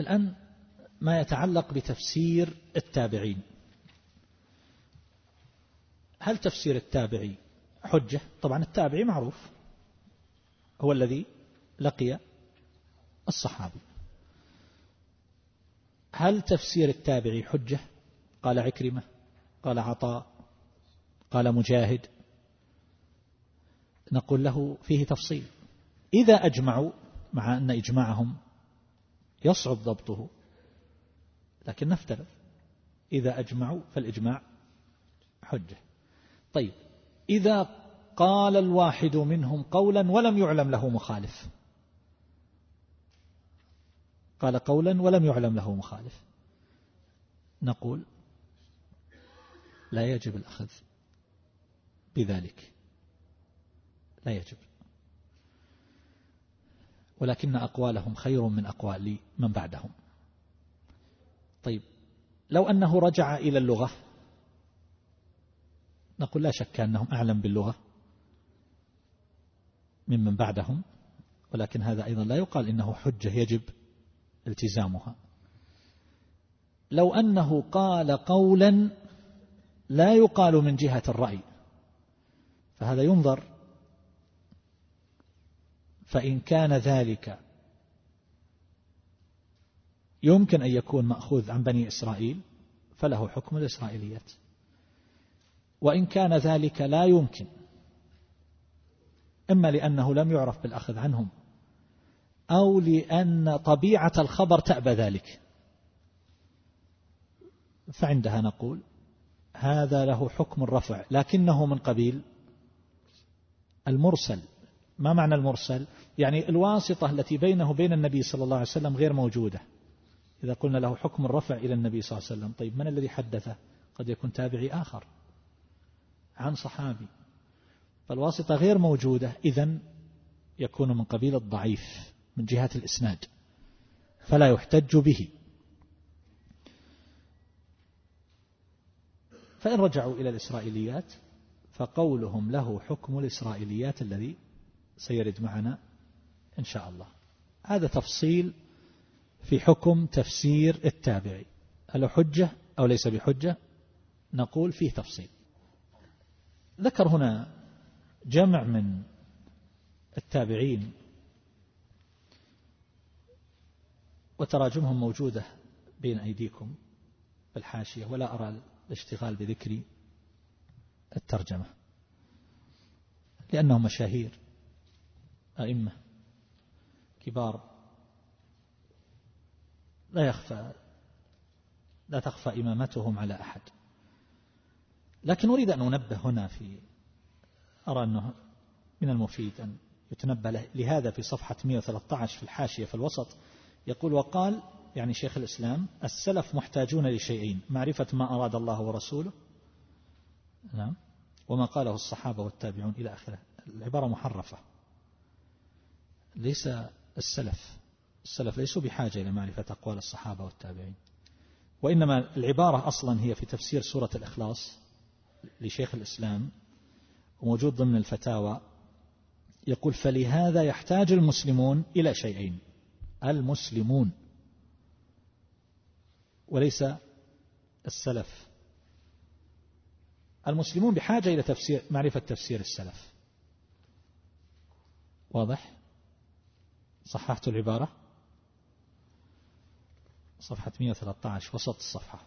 الآن ما يتعلق بتفسير التابعين. هل تفسير التابعي حجة؟ طبعا التابعي معروف. هو الذي لقي الصحابي. هل تفسير التابعي حجة؟ قال عكرمة قال عطاء قال مجاهد. نقول له فيه تفصيل. إذا أجمعوا مع أن إجماعهم يصعب ضبطه لكن نفترض إذا أجمعوا فالإجماع حجة. طيب إذا قال الواحد منهم قولا ولم يعلم له مخالف. قال قولا ولم يعلم له مخالف. نقول لا يجب الأخذ بذلك. لا يجب. ولكن أقوالهم خير من أقوال من بعدهم. طيب لو أنه رجع إلى اللغة نقول لا شك أنهم أعلم باللغة. ممن بعدهم ولكن هذا أيضا لا يقال إنه حجة يجب التزامها. لو أنه قال قولا لا يقال من جهة الرأي فهذا ينظر فإن كان ذلك يمكن أن يكون مأخوذ عن بني إسرائيل فله حكم الإسرائيليات وإن كان ذلك لا يمكن إما لأنه لم يعرف بالأخذ عنهم أو لأن طبيعة الخبر تأبى ذلك. فعندها نقول هذا له حكم الرفع لكنه من قبيل المرسل. ما معنى المرسل؟ يعني الواسطة التي بينه وبين النبي صلى الله عليه وسلم غير موجودة. إذا قلنا له حكم الرفع إلى النبي صلى الله عليه وسلم طيب من الذي حدثه؟ قد يكون تابعي آخر عن صحابي. فالواسطة غير موجودة إذن يكون من قبيل الضعيف من جهة الإسناد فلا يحتج به. فإن رجعوا إلى الإسرائيليات فقولهم له حكم الإسرائيليات الذي سيرد معنا إن شاء الله. هذا تفصيل في حكم تفسير التابعي. هل حجة أو ليس بحجة؟ نقول فيه تفصيل. ذكر هنا جمع من التابعين وتراجمهم موجودة بين أيديكم في الحاشية ولا أرى الاشتغال بذكر الترجمة لأنهم مشاهير أئمة كبار. لا يخفى لا تخفى إمامتهم على أحد. لكن أريد أن أنبه هنا في أرى أنه من المفيد أن يتنبه لهذا في صفحة 113 في الحاشية في الوسط يقول وقال يعني شيخ الإسلام السلف محتاجون لشيئين معرفة ما أراد الله ورسوله نعم وما قاله الصحابة والتابعون إلى آخره. العبارة محرفة. ليس السلف السلف ليسوا بحاجة إلى معرفة أقوال الصحابة والتابعين. وإنما العبارة أصلا هي في تفسير سورة الإخلاص لشيخ الإسلام وموجود ضمن الفتاوى يقول فلهذا يحتاج المسلمون إلى شيئين. المسلمون. وليس السلف. المسلمون بحاجة إلى تفسير معرفة تفسير السلف. واضح؟ صححت العبارة؟ صفحة 113 وسط الصفحة.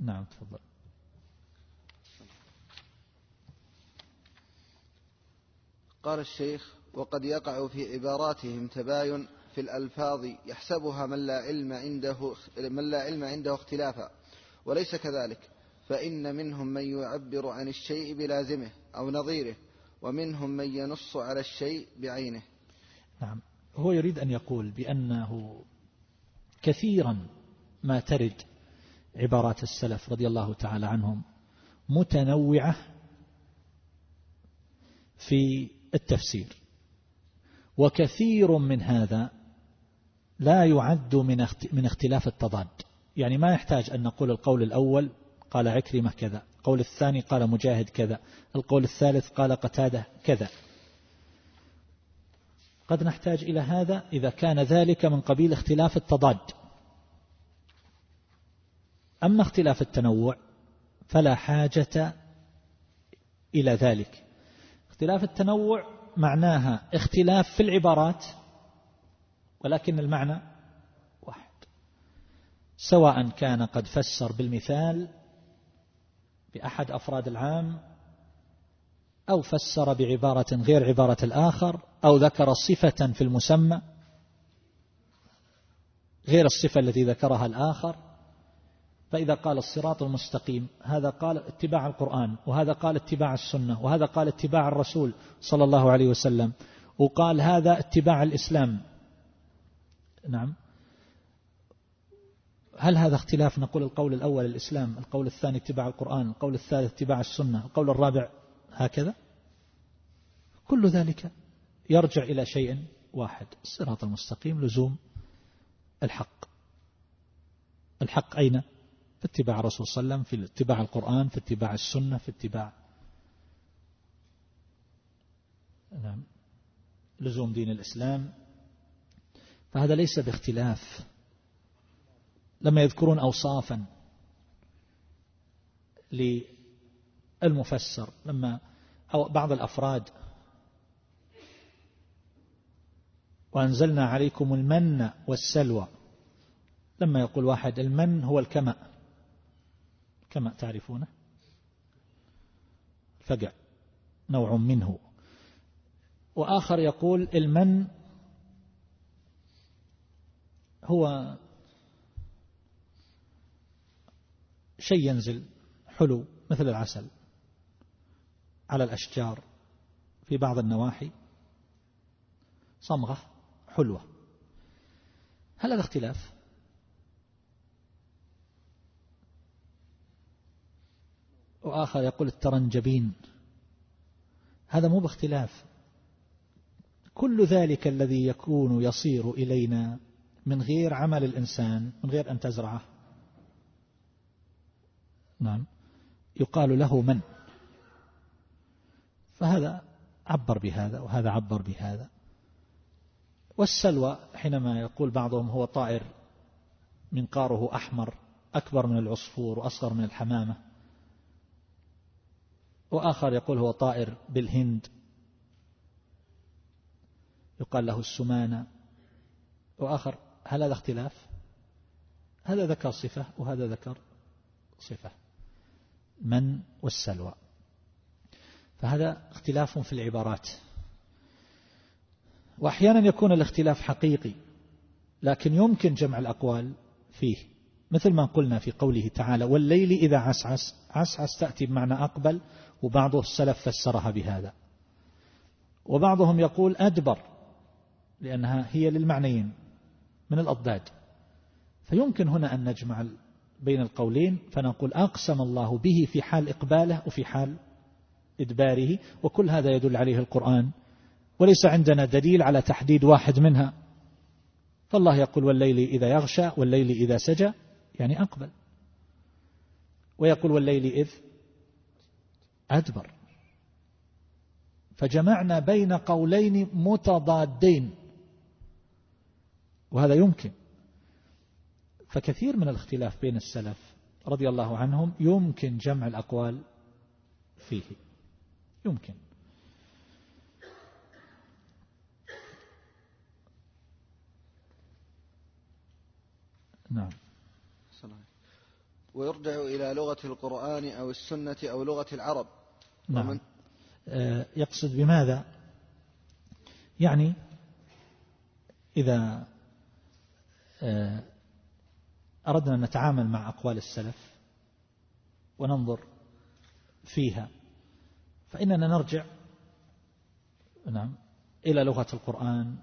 نعم تفضل. قال الشيخ وقد يقع في عباراتهم تباين في الألفاظ يحسبها من لا علم عنده من لا علم عنده اختلافا وليس كذلك. فإن منهم من يعبر عن الشيء بلازمه أو نظيره ومنهم من ينص على الشيء بعينه. نعم. هو يريد أن يقول بأنه كثيرا ما ترد عبارات السلف رضي الله تعالى عنهم متنوعة في التفسير. وكثير من هذا لا يعد من اختلاف التضاد. يعني ما يحتاج أن نقول القول الأول قال عكرمة كذا القول الثاني قال مجاهد كذا القول الثالث قال قتادة كذا. قد نحتاج إلى هذا إذا كان ذلك من قبيل اختلاف التضاد. أما اختلاف التنوع فلا حاجة إلى ذلك. اختلاف التنوع معناها اختلاف في العبارات ولكن المعنى واحد. سواء كان قد فسر بالمثال بأحد أفراد العام أو فسر بعبارة غير عبارة الآخر أو ذكر صفة في المسمى غير الصفة التي ذكرها الآخر. فإذا قال الصراط المستقيم هذا قال اتباع القرآن وهذا قال اتباع السنة وهذا قال اتباع الرسول صلى الله عليه وسلم وقال هذا اتباع الإسلام. نعم. هل هذا اختلاف؟ نقول القول الأول الإسلام القول الثاني اتباع القرآن القول الثالث اتباع السنة القول الرابع هكذا؟ كل ذلك يرجع إلى شيء واحد الصراط المستقيم لزوم الحق. الحق أين؟ في اتباع الرسول صلى الله عليه وسلم في اتباع القرآن في اتباع السنة في اتباع نعم لزوم دين الإسلام. فهذا ليس باختلاف. لما يذكرون أوصافا للمفسر لما أو بعض الأفراد. وأنزلنا عليكم المن والسلوى. لما يقول واحد المن هو الكمأ كما تعرفونه فقع نوع منه. وآخر يقول المن هو شيء ينزل حلو مثل العسل على الأشجار في بعض النواحي صمغة حلوة. هل هذا اختلاف؟ وآخر يقول الترنجبين. هذا مو باختلاف. كل ذلك الذي يكون يصير إلينا من غير عمل الإنسان من غير أن تزرعه. نعم. يقال له من. فهذا عبر بهذا وهذا عبر بهذا. والسلوى حينما يقول بعضهم هو طائر منقاره أحمر أكبر من العصفور وأصغر من الحمامة. وآخر يقول هو طائر بالهند. يقال له السمانة. وآخر هل هذا اختلاف؟ هذا ذكر صفة وهذا ذكر صفة. من والسلوى. فهذا اختلاف في العبارات. وأحيانا يكون الاختلاف حقيقي لكن يمكن جمع الأقوال فيه. مثل ما قلنا في قوله تعالى والليل إذا عسعس عسعس تأتي بمعنى أقبل. وبعض السلف فسرها بهذا. وبعضهم يقول أدبر لأنها هي للمعنيين من الأضداد. فيمكن هنا أن نجمع بين القولين فنقول أقسم الله به في حال إقباله وفي حال إدباره وكل هذا يدل عليه القرآن. وليس عندنا دليل على تحديد واحد منها. فالله يقول والليل إذا يغشى والليل إذا سجى يعني أقبل. ويقول والليل إذ أدبر. فجمعنا بين قولين متضادين. وهذا يمكن. فكثير من الاختلاف بين السلف رضي الله عنهم يمكن جمع الأقوال فيه. يمكن. نعم. ويرجع إلى لغة القرآن أو السنة أو لغة العرب. نعم. آه، يقصد بماذا؟ يعني إذا آه، أردنا أن نتعامل مع أقوال السلف وننظر فيها فإننا نرجع نعم إلى لغة القرآن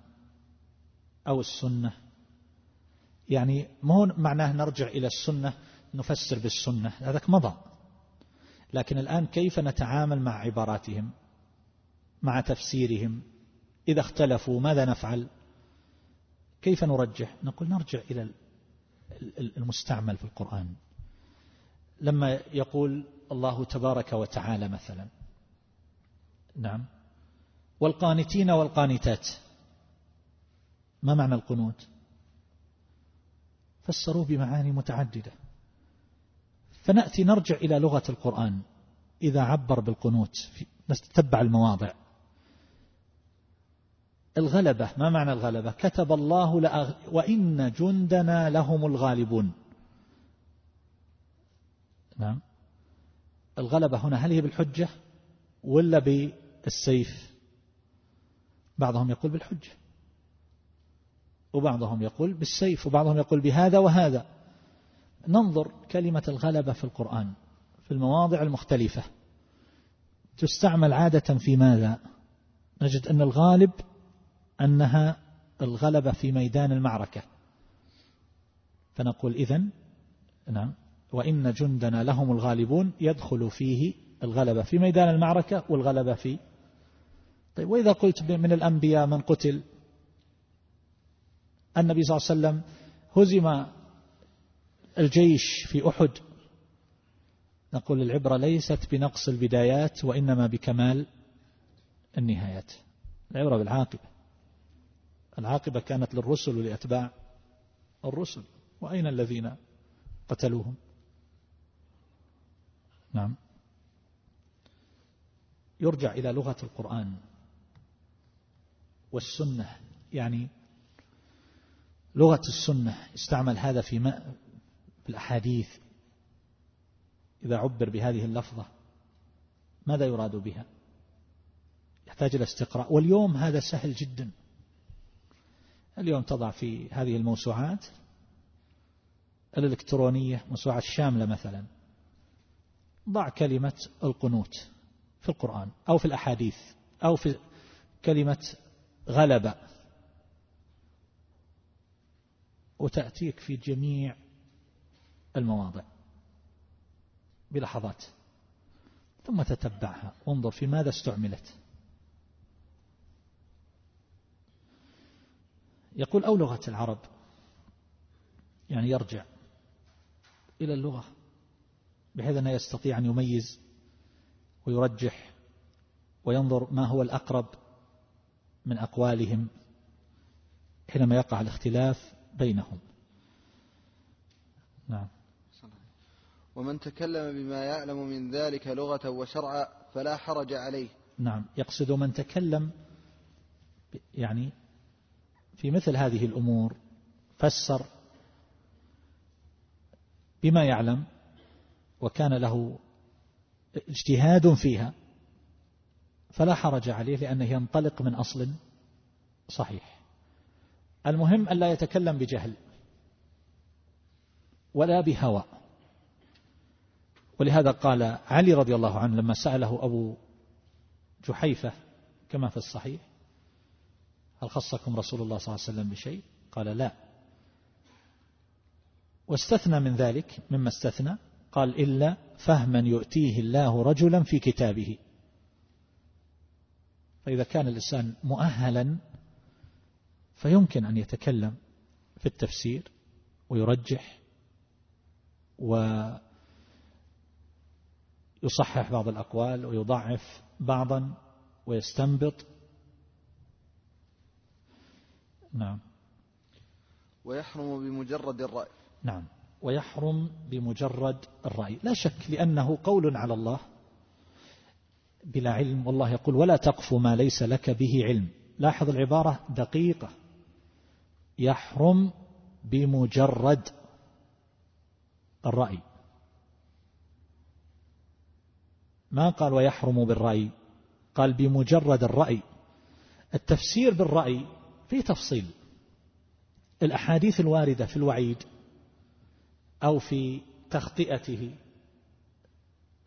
أو السنة. يعني مو معناه نرجع إلى السنة نفسر بالسنة هذاك مضى. لكن الآن كيف نتعامل مع عباراتهم؟ مع تفسيرهم؟ إذا اختلفوا ماذا نفعل؟ كيف نرجح؟ نقول نرجع إلى المستعمل في القرآن. لما يقول الله تبارك وتعالى مثلا نعم والقانتين والقانتات ما معنى القنوت؟ فسروه بمعاني متعددة. فنأتي نرجع إلى لغة القرآن. إذا عبر بالقنوت نتتبع المواضع. الغلبة ما معنى الغلبة؟ كتب الله لأغ... وإن جندنا لهم الغالبون. نعم. الغلبة هنا هل هي بالحجة ولا بالسيف؟ بعضهم يقول بالحجة وبعضهم يقول بالسيف وبعضهم يقول بهذا وهذا. ننظر كلمة الغلبة في القرآن في المواضع المختلفة. تستعمل عادة في ماذا؟ نجد أن الغالب أنها الغلبة في ميدان المعركة. فنقول إذن نعم وإن جندنا لهم الغالبون يدخل فيه الغلبة في ميدان المعركة والغلبة في. طيب وإذا قلت من الأنبياء من قتل؟ النبي صلى الله عليه وسلم هزم الجيش في أحد. نقول العبرة ليست بنقص البدايات وإنما بكمال النهايات. العبرة بالعاقبة. العاقبة كانت للرسل ولأتباع الرسل. وأين الذين قتلوهم؟ نعم. يرجع إلى لغة القرآن والسنة. يعني لغة السنة. استعمل هذا في الأحاديث إذا عبر بهذه اللفظة ماذا يراد بها؟ يحتاج إلى استقراء. واليوم هذا سهل جدا. اليوم تضع في هذه الموسوعات الإلكترونية موسوعة الشاملة مثلا. ضع كلمة القنوت في القرآن أو في الأحاديث أو في كلمة غلب وتأتيك في جميع المواضع بلحظات ثم تتبعها وانظر في ماذا استعملت. يقول أو لغة العرب يعني يرجع إلى اللغة بحيث أنه يستطيع أن يميز ويرجح وينظر ما هو الأقرب من أقوالهم حينما يقع الاختلاف بينهم. نعم. ومن تكلم بما يعلم من ذلك لغة وشرعا فلا حرج عليه. نعم يقصد من تكلم يعني في مثل هذه الأمور فسر بما يعلم وكان له اجتهاد فيها فلا حرج عليه لأنه ينطلق من أصل صحيح. المهم ألا يتكلم بجهل ولا بهوى. ولهذا قال علي رضي الله عنه لما سأله أبو جحيفة كما في الصحيح هل خصكم رسول الله صلى الله عليه وسلم بشيء؟ قال لا. واستثنى من ذلك مما استثنى قال إلا فهما يؤتيه الله رجلا في كتابه. فإذا كان الإنسان مؤهلا فيمكن أن يتكلم في التفسير ويرجح ويصحح بعض الأقوال ويضعف بعضا ويستنبط. نعم. ويحرم بمجرد الرأي. نعم. ويحرم بمجرد الرأي. لا شك لأنه قول على الله بلا علم. والله يقول ولا تقف ما ليس لك به علم. لاحظ العبارة دقيقة. يحرم بمجرد الرأي. ما قال ويحرم بالرأي؟ قال بمجرد الرأي. التفسير بالرأي في تفصيل. الأحاديث الواردة في الوعيد أو في تخطئته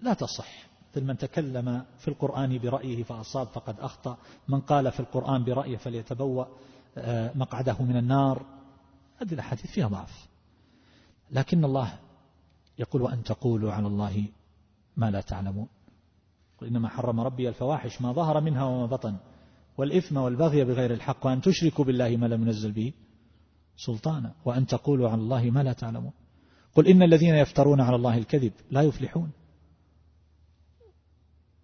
لا تصح. مثل من تكلم في القرآن برأيه فأصاب فقد أخطأ. من قال في القرآن برأيه فليتبوأ آه، مقعده من النار. هذه الأحاديث فيها ضعف. لكن الله يقول وأن تقولوا على الله ما لا تعلمون. إنما حرم ربي الفواحش ما ظهر منها وما بطن. والإثم والبغي بغير الحق وأن تشركوا بالله ما لم ينزل به سلطانا وأن تقولوا على الله ما لا تعلمون. قل إن الذين يفترون على الله الكذب لا يفلحون.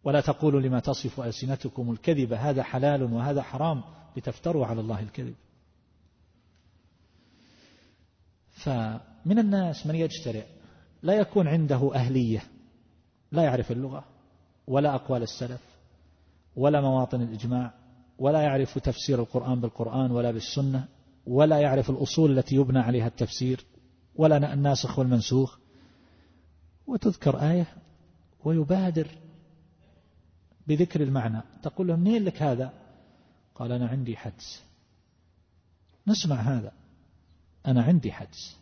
ولا تقولوا لما تصف ألسنتكم الكذب هذا حلال وهذا حرام لتفتروا على الله الكذب. فمن الناس من يجترئ لا يكون عنده أهلية لا يعرف اللغة. ولا أقوال السلف ولا مواطن الإجماع ولا يعرف تفسير القرآن بالقرآن ولا بالسنة ولا يعرف الأصول التي يبنى عليها التفسير ولا الناسخ والمنسوخ. وتذكر آية ويبادر بذكر المعنى. تقول له منين لك هذا؟ قال أنا عندي حدس. نسمع هذا. أنا عندي حدس.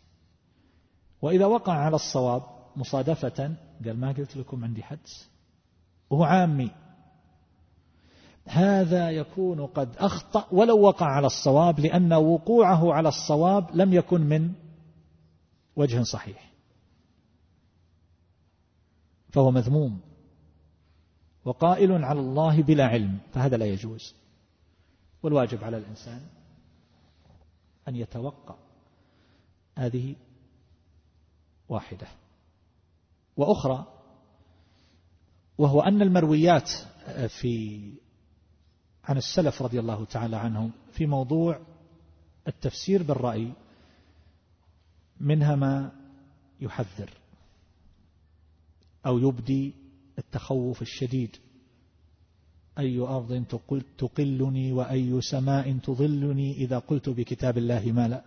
وإذا وقع على الصواب مصادفة قال ما قلت لكم عندي حدس. وهو عامي. هذا يكون قد أخطأ ولو وقع على الصواب لأن وقوعه على الصواب لم يكن من وجه صحيح. فهو مذموم وقائل على الله بلا علم فهذا لا يجوز. والواجب على الإنسان أن يتوقع هذه واحدة. وأخرى وهو أن المرويات في عن السلف رضي الله تعالى عنهم في موضوع التفسير بالرأي منها ما يحذر أو يبدي التخوف الشديد. أي أرض تقلني وأي سماء تظلني إذا قلت بكتاب الله ما لا.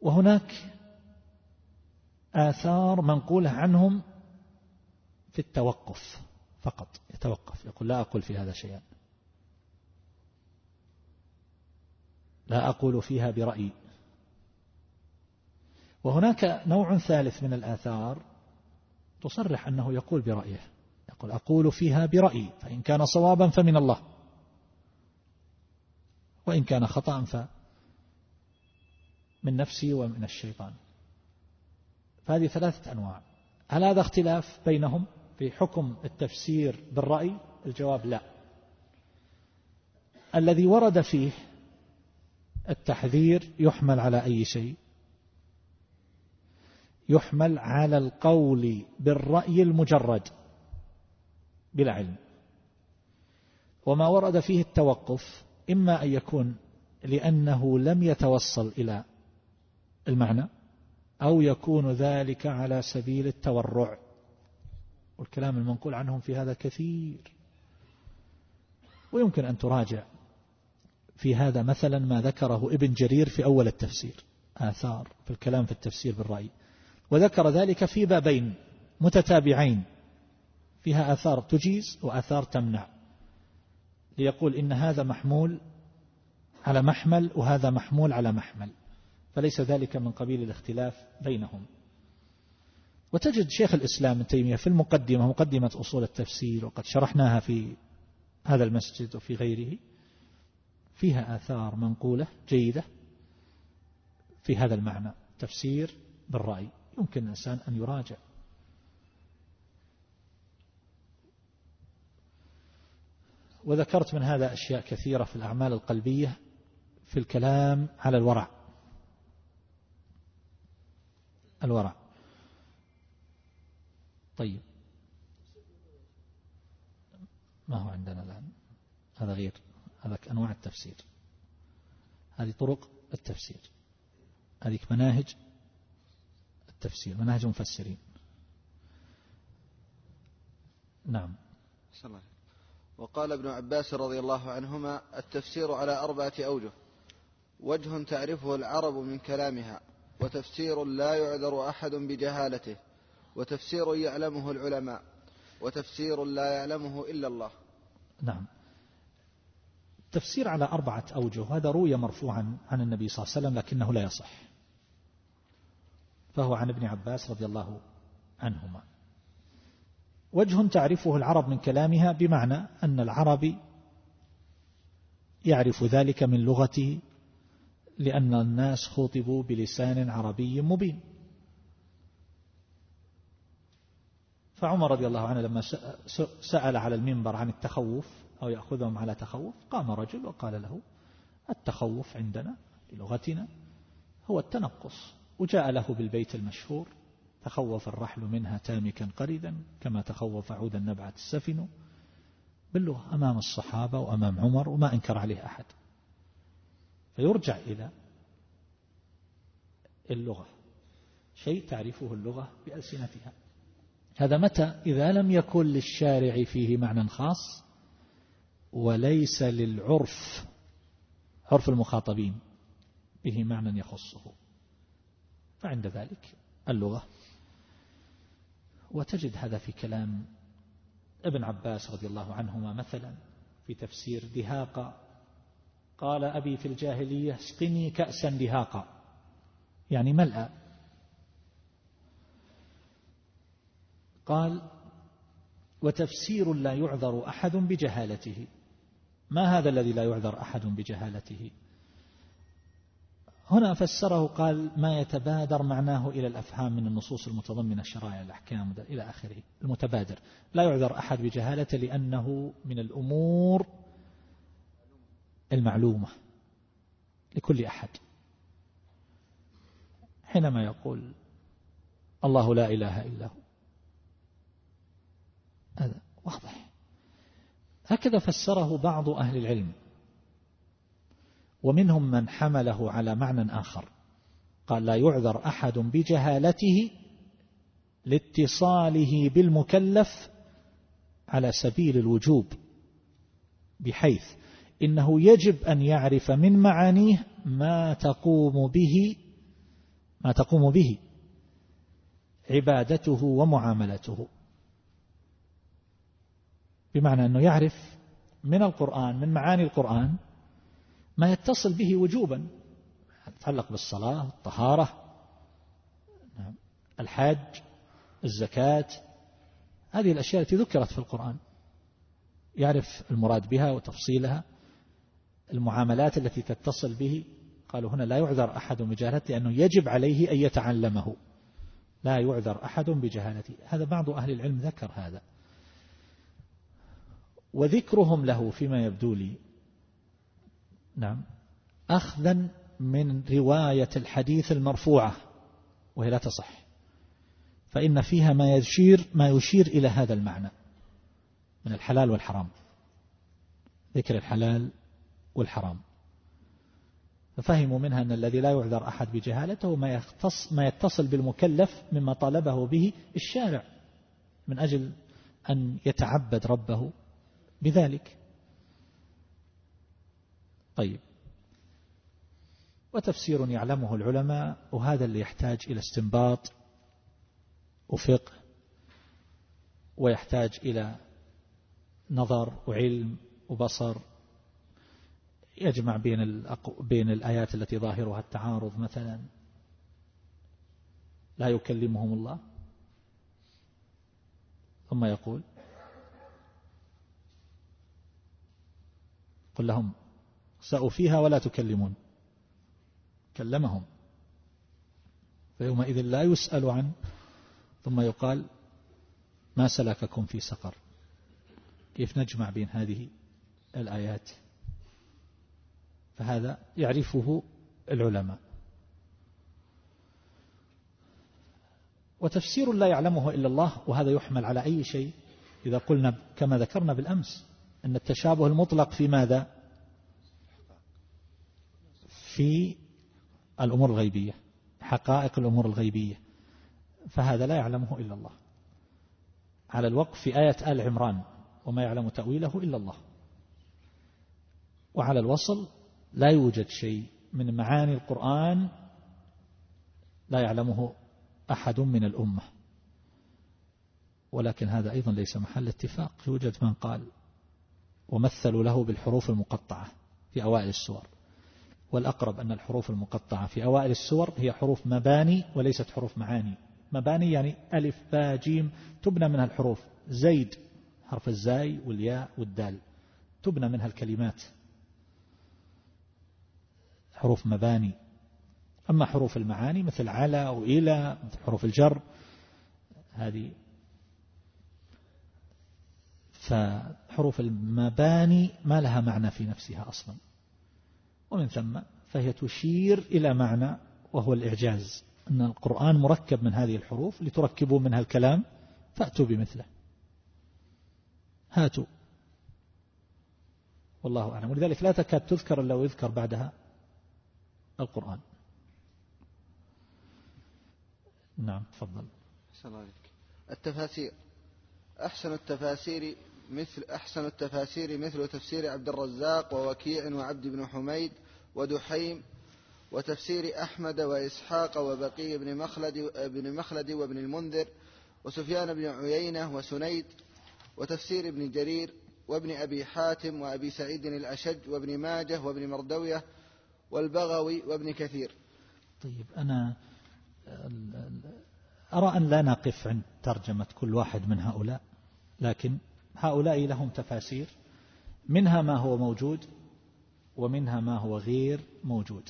وهناك آثار منقولة عنهم في التوقف فقط يتوقف يقول لا أقول في هذا شيئا. لا أقول فيها برأيي. وهناك نوع ثالث من الآثار تصرح أنه يقول برأيه. يقول أقول فيها برأيي فإن كان صوابا فمن الله. وإن كان خطأ فمن نفسي ومن الشيطان. فهذه ثلاثة أنواع. هل هذا اختلاف بينهم في حكم التفسير بالرأي؟ الجواب لا. الذي ورد فيه التحذير يحمل على أي شيء؟ يحمل على القول بالرأي المجرد بلا علم. وما ورد فيه التوقف إما أن يكون لأنه لم يتوصل إلى المعنى أو يكون ذلك على سبيل التورع. والكلام المنقول عنهم في هذا كثير. ويمكن أن تراجع في هذا مثلا ما ذكره ابن جرير في أول التفسير. آثار في الكلام في التفسير بالرأي. وذكر ذلك في بابين متتابعين. فيها آثار تجيز وآثار تمنع. ليقول إن هذا محمول على محمل وهذا محمول على محمل. فليس ذلك من قبيل الاختلاف بينهم. وتجد شيخ الإسلام ابن تيمية في المقدمة مقدمة أصول التفسير وقد شرحناها في هذا المسجد وفي غيره فيها آثار منقولة جيدة في هذا المعنى تفسير بالرأي. يمكن الإنسان أن يراجع. وذكرت من هذا أشياء كثيرة في الأعمال القلبية في الكلام على الورع. الورع. طيب. ما هو عندنا الآن؟ هذا غير. هذا أنواع التفسير. هذه طرق التفسير. هذه مناهج التفسير مناهج المفسرين. نعم. الله وقال ابن عباس رضي الله عنهما التفسير على أربعة أوجه. وجه تعرفه العرب من كلامها. وتفسير لا يعذر أحد بجهالته وتفسير يعلمه العلماء وتفسير لا يعلمه إلا الله. نعم. التفسير على أربعة أوجه هذا روي مرفوعا عن النبي صلى الله عليه وسلم لكنه لا يصح. فهو عن ابن عباس رضي الله عنهما. وجه تعرفه العرب من كلامها بمعنى أن العربي يعرف ذلك من لغته لأن الناس خطبوا بلسان عربي مبين. فعمر رضي الله عنه لما سأل على المنبر عن التخوف أو يأخذهم على تخوف قام رجل وقال له التخوف عندنا بلغتنا هو التنقص وجاء له بالبيت المشهور تخوف الرحل منها تامكا قريدا كما تخوف عود النبعة السفن باللغة أمام الصحابة وأمام عمر وما أنكر عليه أحد. فيرجع إلى اللغة شيء تعرفه اللغة بألسنتها. هذا متى؟ إذا لم يكن للشارع فيه معنى خاص وليس للعرف عرف المخاطبين به معنى يخصه. فعند ذلك اللغة. وتجد هذا في كلام ابن عباس رضي الله عنهما مثلا في تفسير دهاقا قال أبي في الجاهلية اسقني كأسا دهاقا. يعني ملأ. قال وتفسير لا يعذر أحد بجهالته. ما هذا الذي لا يعذر أحد بجهالته؟ هنا فسره قال ما يتبادر معناه إلى الأفهام من النصوص المتضمنة شرائع الأحكام إلى آخره المتبادر. لا يعذر أحد بجهالته لأنه من الأمور المعلومة لكل أحد. حينما يقول الله لا إله إلا هو. هذا واضح. هكذا فسره بعض أهل العلم. ومنهم من حمله على معنى آخر. قال لا يعذر أحد بجهالته لاتصاله بالمكلف على سبيل الوجوب بحيث إنه يجب أن يعرف من معانيه ما تقوم به ما تقوم به عبادته ومعاملته. بمعنى أنه يعرف من القرآن من معاني القرآن ما يتصل به وجوبا. يتعلق بالصلاة الطهارة نعم، الحج الزكاة. هذه الأشياء التي ذكرت في القرآن. يعرف المراد بها وتفصيلها. المعاملات التي تتصل به قالوا هنا لا يعذر أحد بجهالته لأنه يجب عليه أن يتعلمه. لا يعذر أحد بجهالته. هذا بعض أهل العلم ذكر هذا. وذكرهم له فيما يبدو لي. نعم. أخذا من رواية الحديث المرفوعة وهي لا تصح. فإن فيها ما يشير ما يشير إلى هذا المعنى من الحلال والحرام. ذكر الحلال والحرام. ففهموا منها أن الذي لا يعذر أحد بجهالته ما, يختص ما يتصل بالمكلف مما طالبه به الشارع من أجل أن يتعبد ربه بذلك. طيب. وتفسير يعلمه العلماء وهذا اللي يحتاج إلى استنباط وفقه ويحتاج إلى نظر وعلم وبصر يجمع بين بين الآيات التي ظاهرها التعارض مثلا لا يكلمهم الله؟ ثم يقول قل لهم سأوا فيها ولا تكلمون. كلمهم. فيومئذ لا يسأل عن ثم يقال ما سلككم في سقر؟ كيف نجمع بين هذه الآيات؟ فهذا يعرفه العلماء. وتفسير لا يعلمه إلا الله وهذا يحمل على أي شيء؟ إذا قلنا كما ذكرنا بالأمس أن التشابه المطلق في ماذا؟ في الأمور الغيبية حقائق الأمور الغيبية. فهذا لا يعلمه إلا الله. على الوقف في آية آل عمران وما يعلم تأويله إلا الله. وعلى الوصل لا يوجد شيء من معاني القرآن لا يعلمه أحد من الأمة. ولكن هذا أيضا ليس محل اتفاق. يوجد من قال ومثلوا له بالحروف المقطعة في أوائل السور. والأقرب أن الحروف المقطعة في أوائل السور هي حروف مباني وليست حروف معاني. مباني يعني ألف باء جيم. تبنى منها الحروف زيد حرف الزاي والياء والدال. تبنى منها الكلمات. حروف مباني. أما حروف المعاني مثل على وإلى مثل حروف الجر هذه. فحروف المباني ما لها معنى في نفسها أصلا. ومن ثم فهي تشير إلى معنى وهو الإعجاز أن القرآن مركب من هذه الحروف لتركبوا منها الكلام فأتوا بمثله. هاتوا. والله أعلم. ولذلك لا تكاد تذكر إلا ويذكر بعدها. القرآن. نعم تفضل. التفاسير. أحسن التفاسير مثل أحسن التفاسير مثل تفسير عبد الرزاق ووكيع وعبد بن حميد ودحيم وتفسير أحمد وإسحاق وبقي بن مخلد, بن مخلد وابن المنذر وسفيان بن عيينة وسنيد وتفسير ابن جرير وابن أبي حاتم وأبي سعيد الأشج وابن ماجه وابن مردوية والبغوي وابن كثير. طيب أنا أرى أن لا نقف عند ترجمة كل واحد من هؤلاء لكن هؤلاء لهم تفاسير. منها ما هو موجود ومنها ما هو غير موجود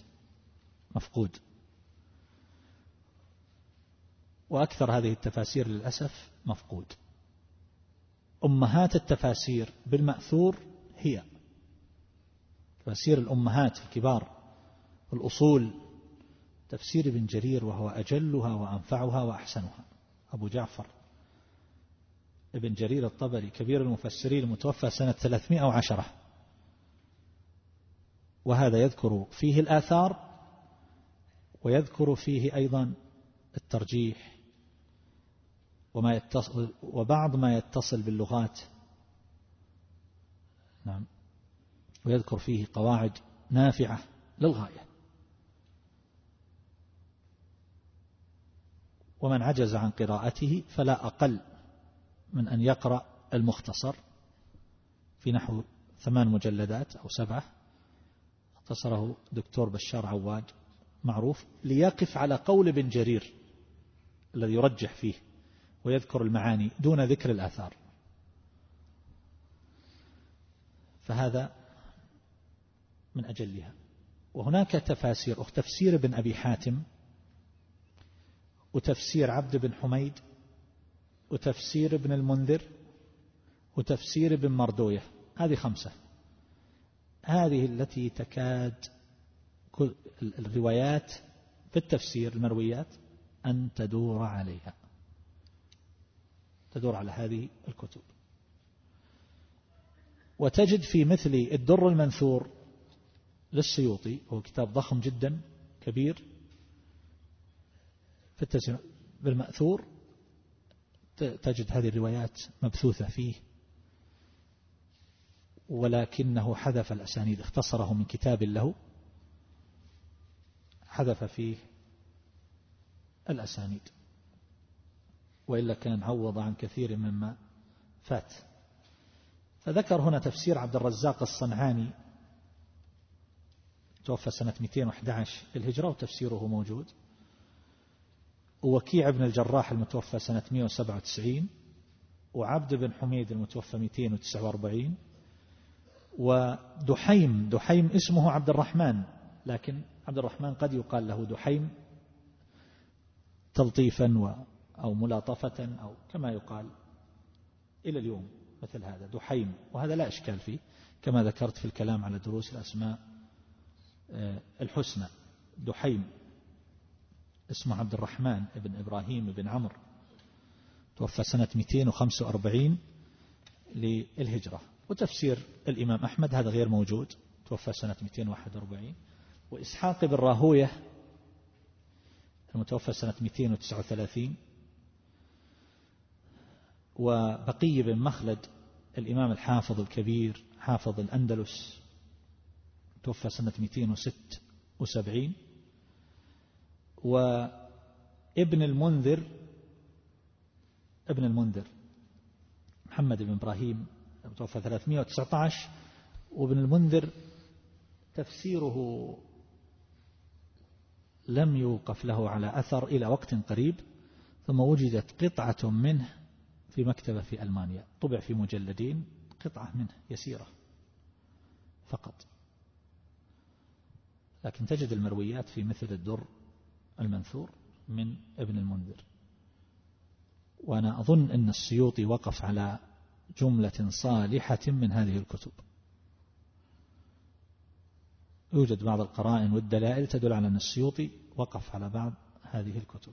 مفقود. وأكثر هذه التفاسير للأسف مفقود. أمهات التفاسير بالمأثور هي. تفاسير الأمهات الكبار الأصول تفسير ابن جرير وهو أجلها وأنفعها وأحسنها. أبو جعفر ابن جرير الطبري كبير المفسرين المتوفى سنة 310 وهذا يذكر فيه الآثار ويذكر فيه أيضا الترجيح وما يتصل وبعض ما يتصل باللغات. نعم. ويذكر فيه قواعد نافعة للغاية. ومن عجز عن قراءته فلا أقل من أن يقرأ المختصر في نحو ثمان مجلدات أو سبعة. اختصره دكتور بشار عواد معروف ليقف على قول ابن جرير الذي يرجح فيه ويذكر المعاني دون ذكر الآثار. فهذا من أجلها. وهناك تفاسير تفسير ابن أبي حاتم وتفسير عبد بن حميد وتفسير ابن المنذر وتفسير ابن مردوية. هذه خمسة. هذه التي تكاد الروايات في التفسير المرويات أن تدور عليها. تدور على هذه الكتب. وتجد في مثل الدر المنثور للسيوطي هو كتاب ضخم جدا كبير التفسير بالمأثور. تجد هذه الروايات مبثوثة فيه ولكنه حذف الأسانيد اختصره من كتاب له حذف فيه الأسانيد. وإلا كان عوض عن كثير مما فات. فذكر هنا تفسير عبد الرزاق الصنعاني توفى سنة 211 للهجرة وتفسيره موجود. ووكيع بن الجراح المتوفى سنة 197 وعبد بن حميد المتوفى 249 ودحيم دحيم اسمه عبد الرحمن لكن عبد الرحمن قد يقال له دحيم تلطيفا أو ملاطفة أو كما يقال إلى اليوم مثل هذا دحيم. وهذا لا إشكال فيه كما ذكرت في الكلام على دروس الأسماء آه، الحسنى دحيم. اسمه عبد الرحمن بن إبراهيم بن عمرو. توفى سنة 245 للهجرة. وتفسير الإمام أحمد هذا غير موجود. توفى سنة 241 وإسحاق بن راهوية المتوفى سنة 239 وبقي بن مخلد الإمام الحافظ الكبير حافظ الأندلس توفى سنة 276 وابن المنذر ابن المنذر محمد بن إبراهيم توفى 319 وابن المنذر تفسيره لم يوقف له على أثر إلى وقت قريب ثم وجدت قطعة منه في مكتبة في ألمانيا. طبع في مجلدين قطعة منه يسيرة فقط. لكن تجد المرويات في مثل الدر المنثور من ابن المنذر. وأنا أظن أن السيوطي وقف على جملة صالحة من هذه الكتب. يوجد بعض القرائن والدلائل تدل على أن السيوطي وقف على بعض هذه الكتب.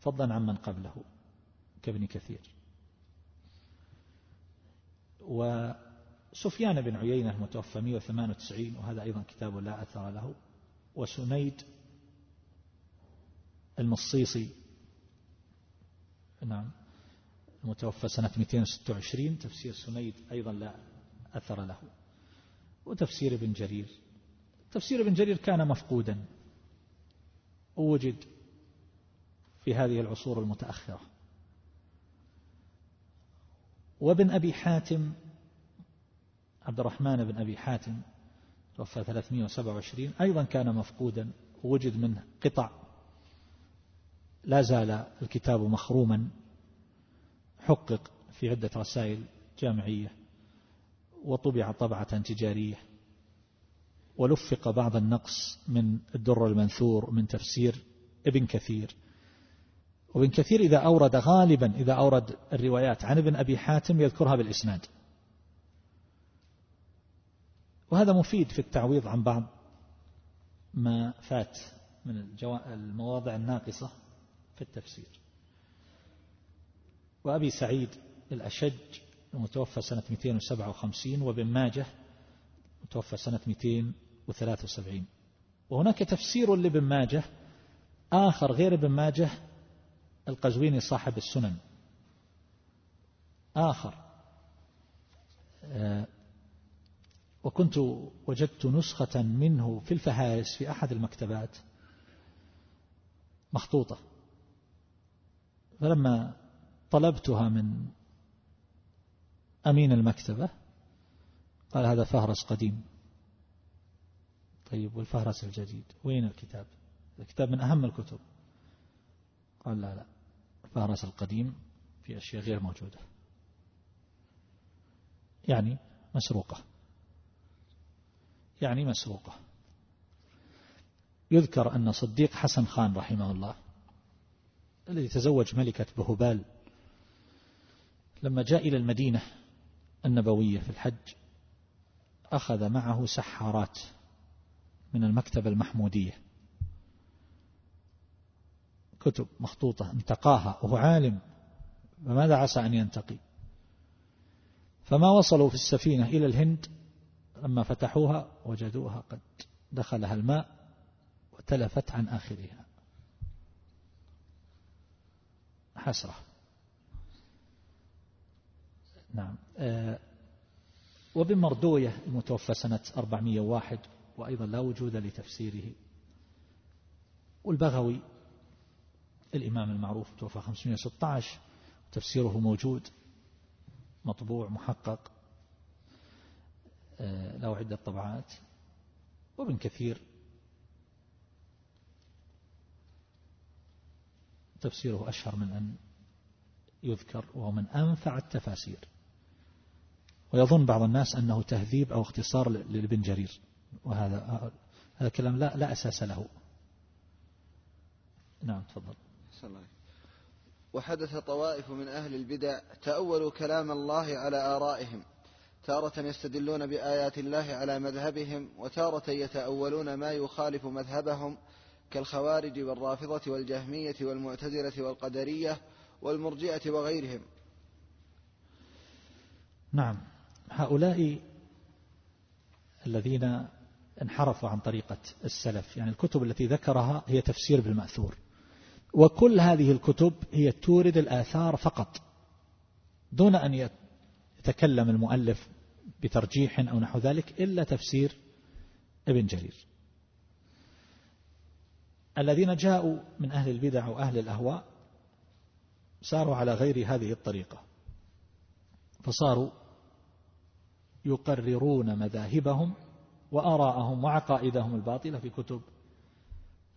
فضلا عمن قبله كابن كثير. وسفيان بن عيينة متوفى 198 وهذا أيضا كتاب لا أثر له. وسنيد المصيصي. نعم. المتوفى سنة 226 تفسير سنيد أيضا لا أثر له. وتفسير ابن جرير. تفسير ابن جرير كان مفقودا. ووجد في هذه العصور المتأخرة. وابن أبي حاتم عبد الرحمن بن أبي حاتم توفى 327 أيضا كان مفقودا ووجد منه قطع. لا زال الكتاب مخروما حقق في عدة رسائل جامعية وطبع طبعة تجارية ولفق بعض النقص من الدر المنثور من تفسير ابن كثير. وابن كثير إذا أورد غالبا إذا أورد الروايات عن ابن أبي حاتم يذكرها بالإسناد. وهذا مفيد في التعويض عن بعض ما فات من المواضع الناقصة في التفسير. وأبي سعيد الأشج المتوفى سنة 257 وابن ماجه متوفى سنة 273 وهناك تفسير لابن ماجه آخر غير ابن ماجه القزويني صاحب السنن. آخر. آه، وكنت وجدت نسخة منه في الفهارس في أحد المكتبات مخطوطة. فلما طلبتها من أمين المكتبة قال هذا فهرس قديم. طيب والفهرس الجديد؟ وين الكتاب؟ الكتاب من أهم الكتب. قال لا لا فهرس القديم في أشياء غير موجودة. يعني مسروقة. يعني مسروقة. يذكر أن صديق حسن خان رحمه الله الذي تزوج ملكة بهبال لما جاء إلى المدينة النبوية في الحج أخذ معه سحارات من المكتبة المحمودية. كتب مخطوطة انتقاها وهو عالم فماذا عسى أن ينتقي؟ فما وصلوا في السفينة إلى الهند لما فتحوها وجدوها قد دخلها الماء وتلفت عن آخرها. حسرة. نعم. آه، وابن مردوية المتوفى سنة 401 وأيضا لا وجود لتفسيره. والبغوي الإمام المعروف توفى 516 تفسيره موجود مطبوع محقق. له عدة طبعات وابن كثير. تفسيره أشهر من أن يذكر وهو من أنفع التفاسير. ويظن بعض الناس أنه تهذيب أو اختصار لابن جرير. وهذا هذا كلام لا, لا أساس له. نعم تفضل. وحدث طوائف من أهل البدع تأولوا كلام الله على آرائهم. تارة يستدلون بآيات الله على مذهبهم وتارة يتأولون ما يخالف مذهبهم كالخوارج والرافضة والجهمية والمعتزلة والقدرية والمرجئة وغيرهم. نعم. هؤلاء الذين انحرفوا عن طريقة السلف يعني الكتب التي ذكرها هي تفسير بالمأثور. وكل هذه الكتب هي تورد الآثار فقط دون أن يتكلم المؤلف بترجيح أو نحو ذلك إلا تفسير ابن جرير. الذين جاءوا من أهل البدع وأهل الأهواء ساروا على غير هذه الطريقة فصاروا يقررون مذاهبهم وآراءهم وعقائدهم الباطلة في كتب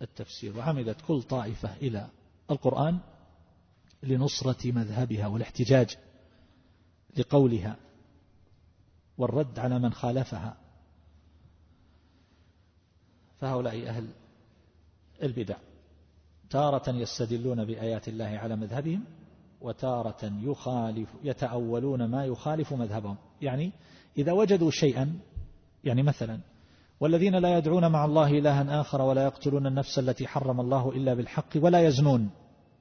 التفسير وعمدت كل طائفة إلى القرآن لنصرة مذهبها والاحتجاج لقولها والرد على من خالفها. فهؤلاء أهل البدع تارة يستدلون بآيات الله على مذهبهم وتارة يخالف يتأولون ما يخالف مذهبهم. يعني إذا وجدوا شيئا يعني مثلا والذين لا يدعون مع الله إلها آخر ولا يقتلون النفس التي حرم الله إلا بالحق ولا يزنون.